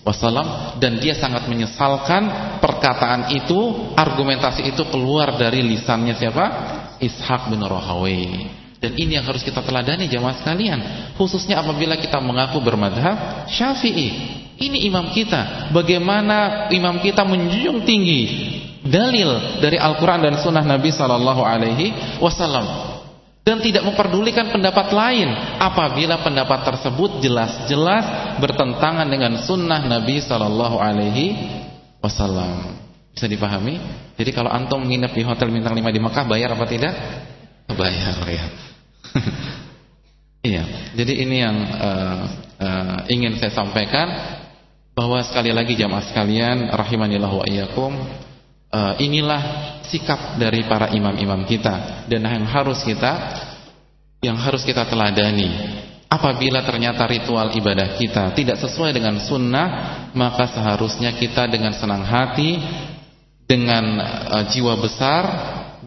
wasallam dan dia sangat menyesalkan perkataan itu, argumentasi itu keluar dari lisannya siapa? Ishaq bin Rahawai. Dan ini yang harus kita teladani jamaah sekalian, khususnya apabila kita mengaku bermadhab Syafi'i. Ini imam kita. Bagaimana imam kita menjunjung tinggi dalil dari Al-Qur'an dan sunnah Nabi sallallahu alaihi wasallam dan tidak memperdulikan pendapat lain apabila pendapat tersebut jelas-jelas bertentangan dengan sunnah Nabi Sallallahu Alaihi Wasallam. Bisa dipahami? Jadi kalau antum menginap di hotel bintang 5 di Mekah bayar apa tidak? Bayar ya. iya. Jadi ini yang uh, uh, ingin saya sampaikan bahwa sekali lagi jamaah sekalian rahimanillah wa iyyakum uh, inilah sikap dari para imam-imam kita dan yang harus kita yang harus kita teladani. Apabila ternyata ritual ibadah kita tidak sesuai dengan sunnah maka seharusnya kita dengan senang hati dengan uh, jiwa besar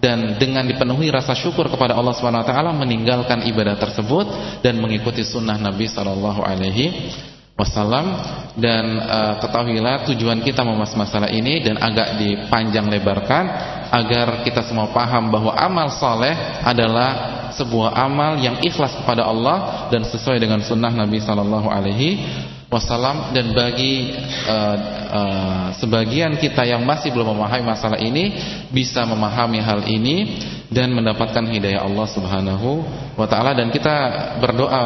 dan dengan dipenuhi rasa syukur kepada Allah Subhanahu wa taala meninggalkan ibadah tersebut dan mengikuti sunnah Nabi sallallahu alaihi wasallam dan uh, ketahuilah tujuan kita membahas masalah ini dan agak dipanjang lebarkan agar kita semua paham bahwa amal soleh adalah sebuah amal yang ikhlas kepada Allah dan sesuai dengan sunnah Nabi Sallallahu Alaihi Wasallam. Dan bagi uh, uh, sebagian kita yang masih belum memahami masalah ini bisa memahami hal ini dan mendapatkan hidayah Allah Subhanahu Wa Taala. Dan kita berdoa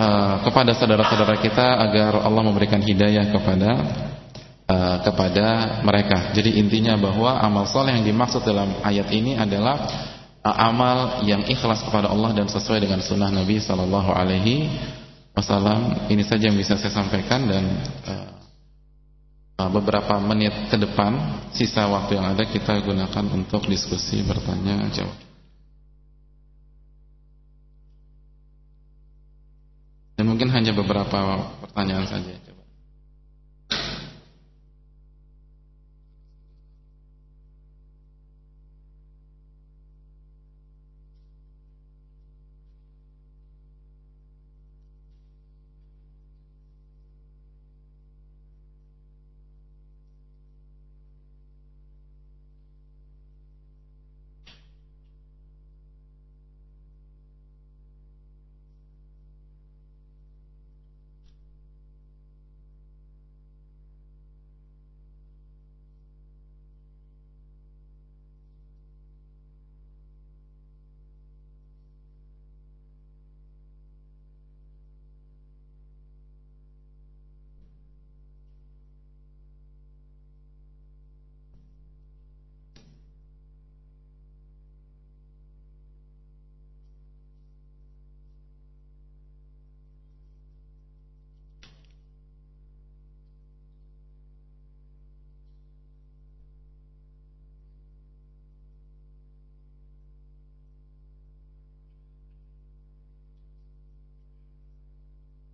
uh, kepada saudara-saudara kita agar Allah memberikan hidayah kepada uh, kepada mereka. Jadi intinya bahwa amal soleh yang dimaksud dalam ayat ini adalah uh, amal yang ikhlas kepada Allah dan sesuai dengan sunnah Nabi Sallallahu Alaihi Wasallam. Ini saja yang bisa saya sampaikan dan uh, beberapa menit ke depan sisa waktu yang ada kita gunakan untuk diskusi bertanya jawab. Dan mungkin hanya beberapa pertanyaan saja.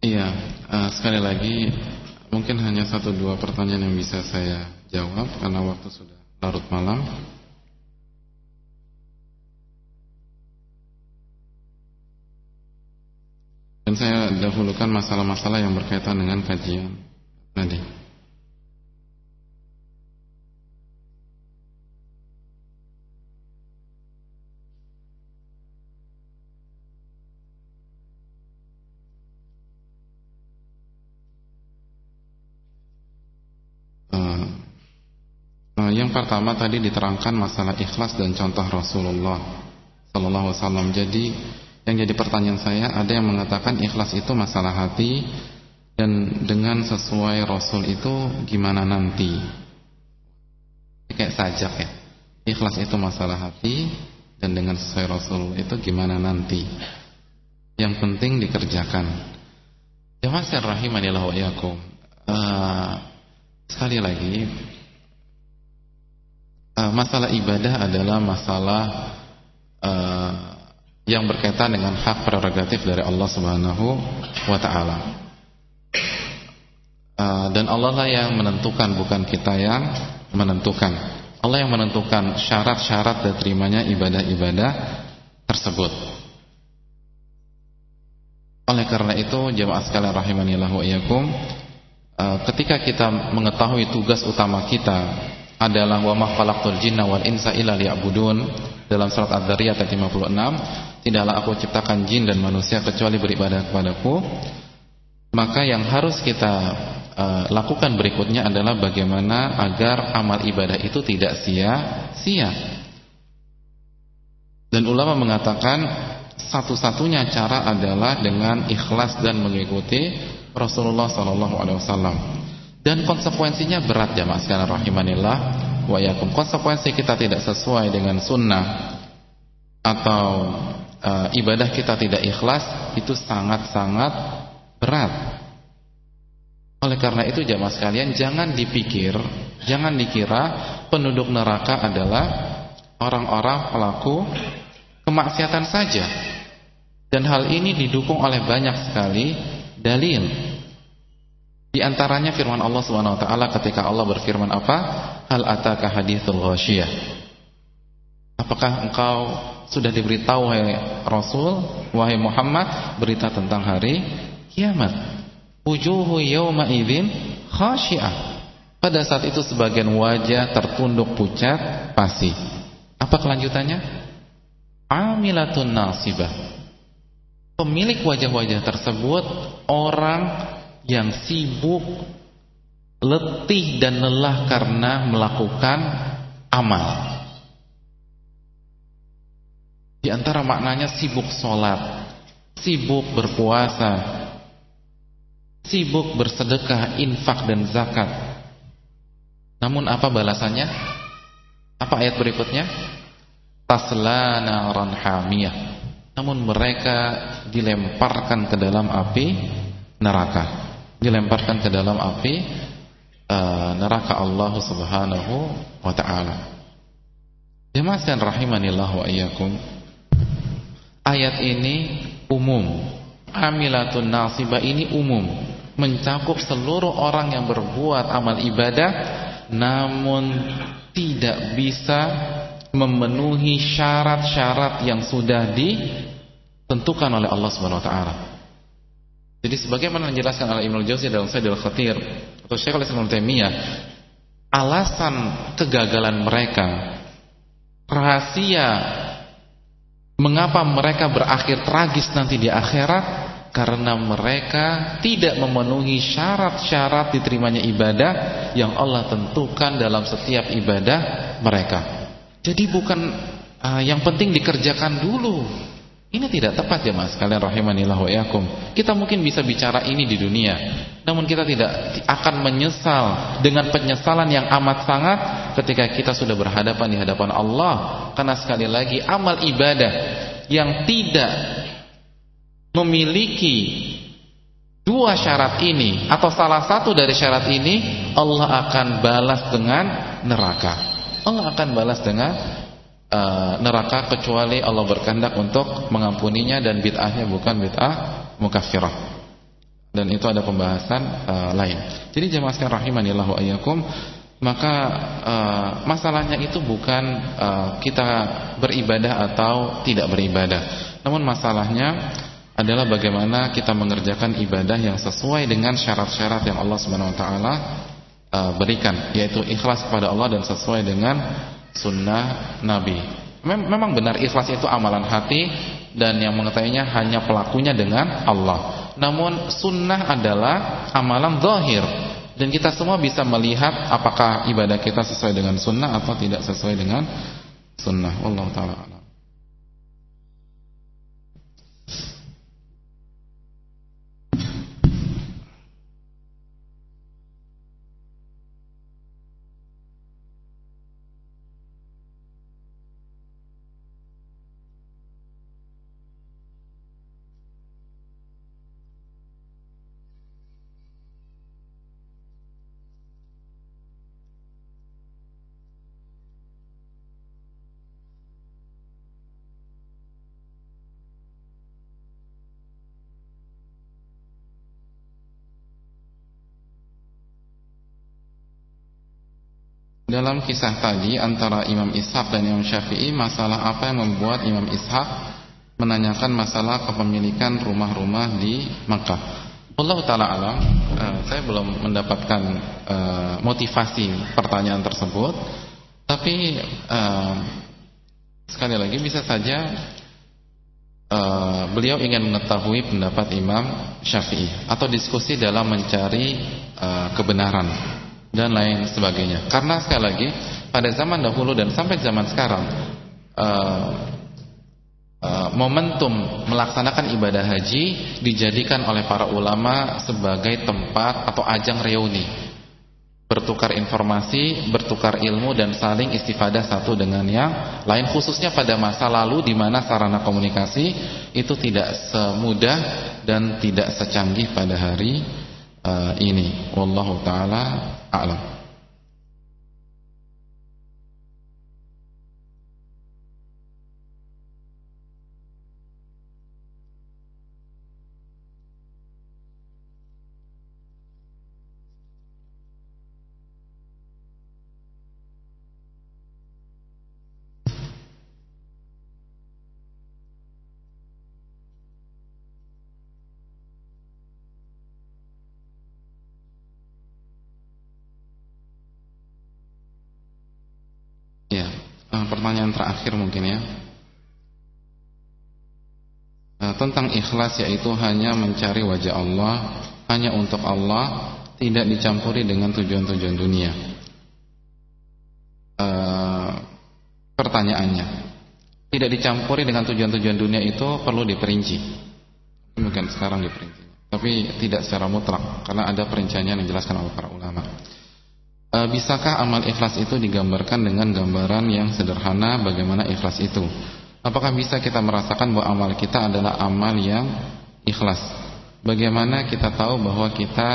Iya, uh, sekali lagi mungkin hanya satu dua pertanyaan yang bisa saya jawab karena waktu sudah larut malam. Dan saya dahulukan masalah-masalah yang berkaitan dengan kajian tadi. Pertama tadi diterangkan masalah ikhlas dan contoh Rasulullah Sallallahu Alaihi Wasallam. Jadi yang jadi pertanyaan saya ada yang mengatakan ikhlas itu masalah hati dan dengan sesuai Rasul itu gimana nanti? Kayak sajak ya. Ikhlas itu masalah hati dan dengan sesuai Rasul itu gimana nanti? Yang penting dikerjakan. Jamaah rahimanillah wa yakum. Uh, sekali lagi uh, masalah ibadah adalah masalah uh, yang berkaitan dengan hak prerogatif dari Allah Subhanahu wa taala. Uh, dan Allah lah yang menentukan bukan kita yang menentukan. Allah yang menentukan syarat-syarat diterimanya ibadah-ibadah tersebut. Oleh karena itu jemaah sekalian rahimanillah wa iyyakum ketika kita mengetahui tugas utama kita adalah wa ma khalaqtul jinna wal insa illa liya'budun. Dalam surat Ad-Dariyat ayat 56 tidaklah aku ciptakan jin dan manusia kecuali beribadah kepadaku. Maka yang harus kita uh, lakukan berikutnya adalah bagaimana agar amal ibadah itu tidak sia-sia. Dan ulama mengatakan satu-satunya cara adalah dengan ikhlas dan mengikuti Rasulullah sallallahu alaihi wasallam. Dan konsekuensinya berat jamaah sekalian rahimanillah wa yakum. Konsekuensi kita tidak sesuai dengan sunnah atau e, ibadah kita tidak ikhlas itu sangat-sangat berat. Oleh karena itu jamaah sekalian jangan dipikir, jangan dikira penduduk neraka adalah orang-orang pelaku kemaksiatan saja. Dan hal ini didukung oleh banyak sekali dalil. Di antaranya firman Allah Subhanahu wa taala ketika Allah berfirman apa? Hal ataka hadithul ghasyiyah. Apakah engkau sudah diberitahu wahai Rasul, wahai Muhammad berita tentang hari kiamat? Wujuhu yawma idzin khasyiah. Pada saat itu sebagian wajah tertunduk pucat pasti. Apa kelanjutannya? Amilatun nasibah pemilik wajah-wajah tersebut orang yang sibuk, letih dan lelah karena melakukan amal. Di antara maknanya sibuk sholat, sibuk berpuasa, sibuk bersedekah, infak dan zakat. Namun apa balasannya? Apa ayat berikutnya? Taslana naran hamiyah namun mereka dilemparkan ke dalam api neraka dilemparkan ke dalam api uh, neraka Allah Subhanahu wa taala. Jemaah rahimanillah wa iyyakum. Ayat ini umum. Amilatun nasibah ini umum. Mencakup seluruh orang yang berbuat amal ibadah namun tidak bisa memenuhi syarat-syarat yang sudah ditentukan oleh Allah Subhanahu wa taala. Jadi sebagaimana dijelaskan oleh Ibnu Jauzi dalam Sayyidul Khatir atau Syekh Al-Islam Taimiyah, alasan kegagalan mereka, rahasia mengapa mereka berakhir tragis nanti di akhirat karena mereka tidak memenuhi syarat-syarat diterimanya ibadah yang Allah tentukan dalam setiap ibadah mereka. Jadi bukan uh, yang penting dikerjakan dulu. Ini tidak tepat ya mas kalian rahimanillah wa yakum. Kita mungkin bisa bicara ini di dunia, namun kita tidak akan menyesal dengan penyesalan yang amat sangat ketika kita sudah berhadapan di hadapan Allah. Karena sekali lagi amal ibadah yang tidak memiliki dua syarat ini atau salah satu dari syarat ini Allah akan balas dengan neraka. Allah akan balas dengan uh, neraka kecuali Allah berkehendak untuk mengampuninya dan bid'ahnya bukan bid'ah mukaffirah. Dan itu ada pembahasan uh, lain. Jadi jemaah sekalian rahimanillah wa iyyakum, maka uh, masalahnya itu bukan uh, kita beribadah atau tidak beribadah. Namun masalahnya adalah bagaimana kita mengerjakan ibadah yang sesuai dengan syarat-syarat yang Allah Subhanahu wa taala berikan yaitu ikhlas kepada Allah dan sesuai dengan sunnah Nabi. Mem memang benar ikhlas itu amalan hati dan yang mengetahuinya hanya pelakunya dengan Allah. Namun sunnah adalah amalan zahir dan kita semua bisa melihat apakah ibadah kita sesuai dengan sunnah atau tidak sesuai dengan sunnah. Allah taala. Dalam kisah tadi antara Imam Ishaq dan Imam Syafi'i Masalah apa yang membuat Imam Ishaq Menanyakan masalah kepemilikan rumah-rumah di Makkah? Allah taala alam, uh, saya belum mendapatkan uh, motivasi pertanyaan tersebut, tapi uh, sekali lagi bisa saja beliau ingin mengetahui pendapat Imam Syafi'i atau diskusi dalam mencari kebenaran dan lain sebagainya. Karena sekali lagi pada zaman dahulu dan sampai zaman sekarang uh, Eh, momentum melaksanakan ibadah haji dijadikan oleh para ulama sebagai tempat atau ajang reuni bertukar informasi, bertukar ilmu dan saling istifadah satu dengan yang lain khususnya pada masa lalu di mana sarana komunikasi itu tidak semudah dan tidak secanggih pada hari uh, ini. Wallahu taala a'lam terakhir mungkin ya. Nah, Tentang ikhlas yaitu hanya mencari wajah Allah Hanya untuk Allah Tidak dicampuri dengan tujuan-tujuan dunia. Uh, Pertanyaannya Tidak dicampuri dengan tujuan-tujuan dunia itu perlu diperinci. Mungkin sekarang diperinci. Tapi tidak secara mutlak Karena ada perinciannya yang dijelaskan oleh para ulama e, bisakah amal ikhlas itu digambarkan dengan gambaran yang sederhana bagaimana ikhlas itu? Apakah bisa kita merasakan bahwa amal kita adalah amal yang ikhlas? Bagaimana kita tahu bahwa kita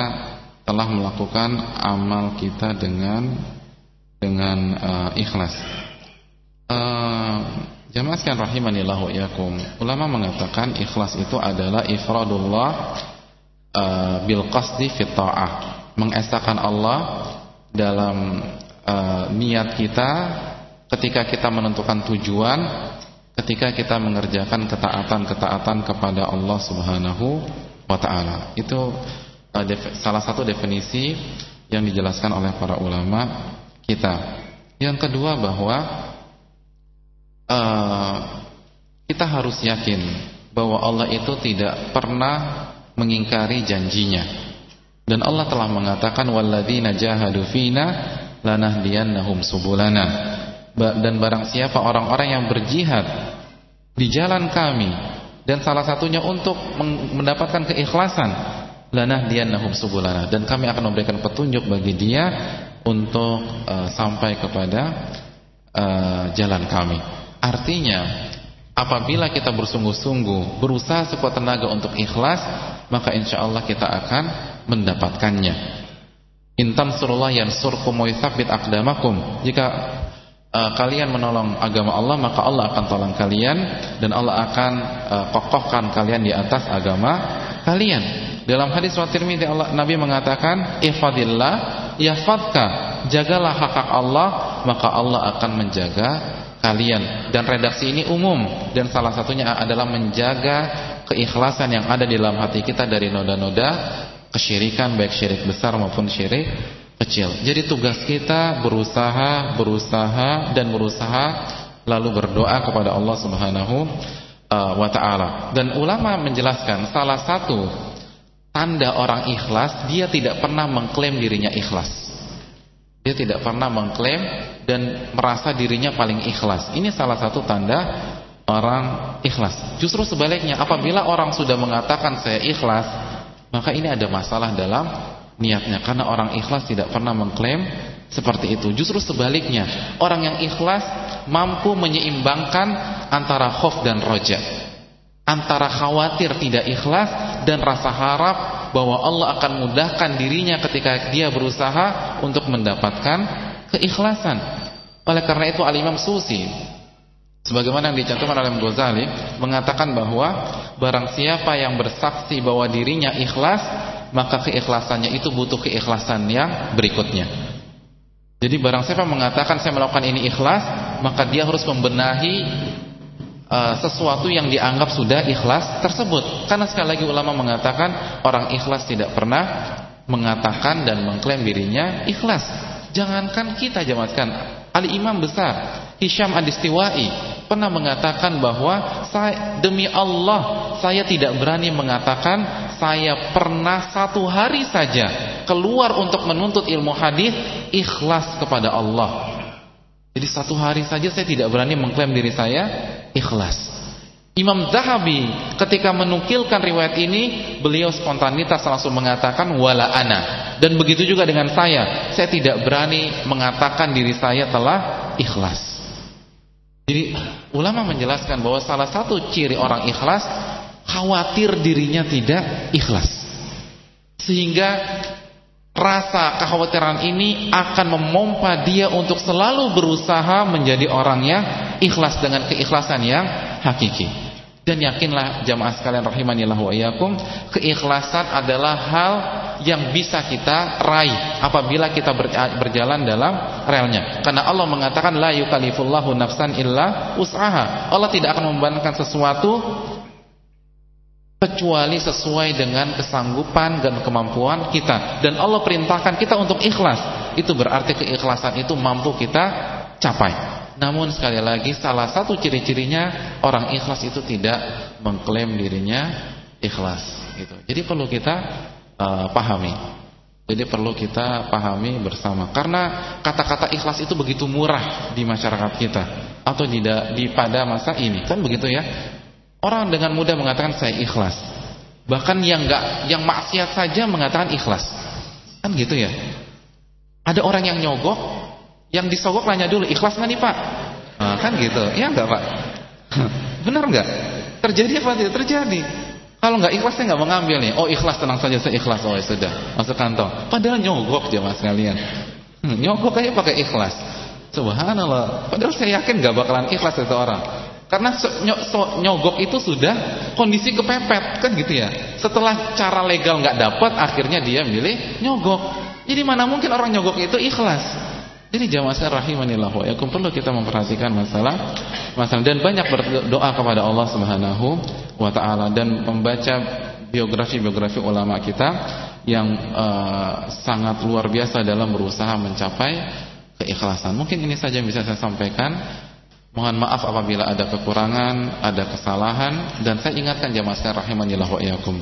telah melakukan amal kita dengan dengan uh, ikhlas? Uh, Jamaah sekalian rahimanillahu yakum. Ulama mengatakan ikhlas itu adalah ifradullah uh, bil qasdi fit ta'ah. Mengesahkan Allah dalam uh, niat kita ketika kita menentukan tujuan ketika kita mengerjakan ketaatan-ketaatan kepada Allah Subhanahu wa taala. Itu uh, salah satu definisi yang dijelaskan oleh para ulama kita. Yang kedua bahwa uh, kita harus yakin bahwa Allah itu tidak pernah mengingkari janjinya. Dan Allah telah mengatakan walladzina jahadu fina lanahdiyannahum subulana. Dan barang siapa orang-orang yang berjihad di jalan kami dan salah satunya untuk mendapatkan keikhlasan lanahdiyannahum subulana dan kami akan memberikan petunjuk bagi dia untuk uh, sampai kepada uh, jalan kami. Artinya apabila kita bersungguh-sungguh berusaha sekuat tenaga untuk ikhlas maka insya Allah kita akan mendapatkannya. Intan surullah yansurkum wa yuthabbit aqdamakum. Jika uh, kalian menolong agama Allah, maka Allah akan tolong kalian dan Allah akan uh, kokohkan kalian di atas agama kalian. Dalam hadis riwayat Tirmidzi Allah Nabi mengatakan, "Ihfadillah yahfadka." Jagalah hak-hak Allah, maka Allah akan menjaga kalian. Dan redaksi ini umum dan salah satunya adalah menjaga keikhlasan yang ada di dalam hati kita dari noda-noda kesyirikan baik syirik besar maupun syirik kecil. Jadi tugas kita berusaha, berusaha dan berusaha lalu berdoa kepada Allah Subhanahu uh, wa taala. Dan ulama menjelaskan salah satu tanda orang ikhlas dia tidak pernah mengklaim dirinya ikhlas. Dia tidak pernah mengklaim dan merasa dirinya paling ikhlas. Ini salah satu tanda orang ikhlas. Justru sebaliknya, apabila orang sudah mengatakan saya ikhlas, maka ini ada masalah dalam niatnya karena orang ikhlas tidak pernah mengklaim seperti itu. Justru sebaliknya, orang yang ikhlas mampu menyeimbangkan antara khauf dan roja. Antara khawatir tidak ikhlas dan rasa harap bahwa Allah akan mudahkan dirinya ketika dia berusaha untuk mendapatkan keikhlasan. Oleh karena itu Al-Imam Susi Sebagaimana yang dicantumkan oleh Ghazali mengatakan bahwa barang siapa yang bersaksi bahwa dirinya ikhlas, maka keikhlasannya itu butuh keikhlasan yang berikutnya. Jadi barang siapa mengatakan saya melakukan ini ikhlas, maka dia harus membenahi uh, sesuatu yang dianggap sudah ikhlas tersebut. Karena sekali lagi ulama mengatakan orang ikhlas tidak pernah mengatakan dan mengklaim dirinya ikhlas. Jangankan kita jamatkan Ali Imam besar Hisham Adistiwai pernah mengatakan bahwa saya, demi Allah saya tidak berani mengatakan saya pernah satu hari saja keluar untuk menuntut ilmu hadis ikhlas kepada Allah. Jadi satu hari saja saya tidak berani mengklaim diri saya ikhlas. Imam Zahabi ketika menukilkan riwayat ini beliau spontanitas langsung mengatakan wala ana. Dan begitu juga dengan saya. Saya tidak berani mengatakan diri saya telah ikhlas. Jadi ulama menjelaskan bahwa salah satu ciri orang ikhlas khawatir dirinya tidak ikhlas. Sehingga rasa kekhawatiran ini akan memompa dia untuk selalu berusaha menjadi orang yang ikhlas dengan keikhlasan yang hakiki. Dan yakinlah jamaah sekalian rahimanillah wa keikhlasan adalah hal yang bisa kita raih apabila kita berjalan dalam relnya. Karena Allah mengatakan la yukallifullahu nafsan illa usaha. Allah tidak akan membebankan sesuatu kecuali sesuai dengan kesanggupan dan kemampuan kita. Dan Allah perintahkan kita untuk ikhlas. Itu berarti keikhlasan itu mampu kita capai. Namun sekali lagi salah satu ciri-cirinya orang ikhlas itu tidak mengklaim dirinya ikhlas gitu. Jadi perlu kita uh, pahami. Jadi perlu kita pahami bersama karena kata-kata ikhlas itu begitu murah di masyarakat kita atau tidak di pada masa ini kan begitu ya. Orang dengan mudah mengatakan saya ikhlas. Bahkan yang enggak yang maksiat saja mengatakan ikhlas. Kan gitu ya. Ada orang yang nyogok yang disogok nanya dulu, ikhlas nggak nih Pak? Nah, kan gitu. Ya enggak Pak? Benar enggak? Terjadi apa tidak? Terjadi. Kalau enggak ikhlas saya enggak mengambil nih. Oh ikhlas tenang saja saya ikhlas. Oh ya sudah. Masuk kantong. Padahal nyogok jemaah sekalian. Hmm, nyogok aja pakai ikhlas. Subhanallah. Padahal saya yakin enggak bakalan ikhlas itu orang. Karena nyogok itu sudah kondisi kepepet kan gitu ya. Setelah cara legal nggak dapat, akhirnya dia milih nyogok. Jadi mana mungkin orang nyogok itu ikhlas? Jadi jamaah sekalian rahimanillah wa yakum perlu kita memperhatikan masalah masalah dan banyak berdoa kepada Allah Subhanahu wa taala dan membaca biografi-biografi ulama kita yang uh, sangat luar biasa dalam berusaha mencapai keikhlasan. Mungkin ini saja yang bisa saya sampaikan. Mohon maaf apabila ada kekurangan, ada kesalahan dan saya ingatkan jamaah sekalian rahimanillah wa yakum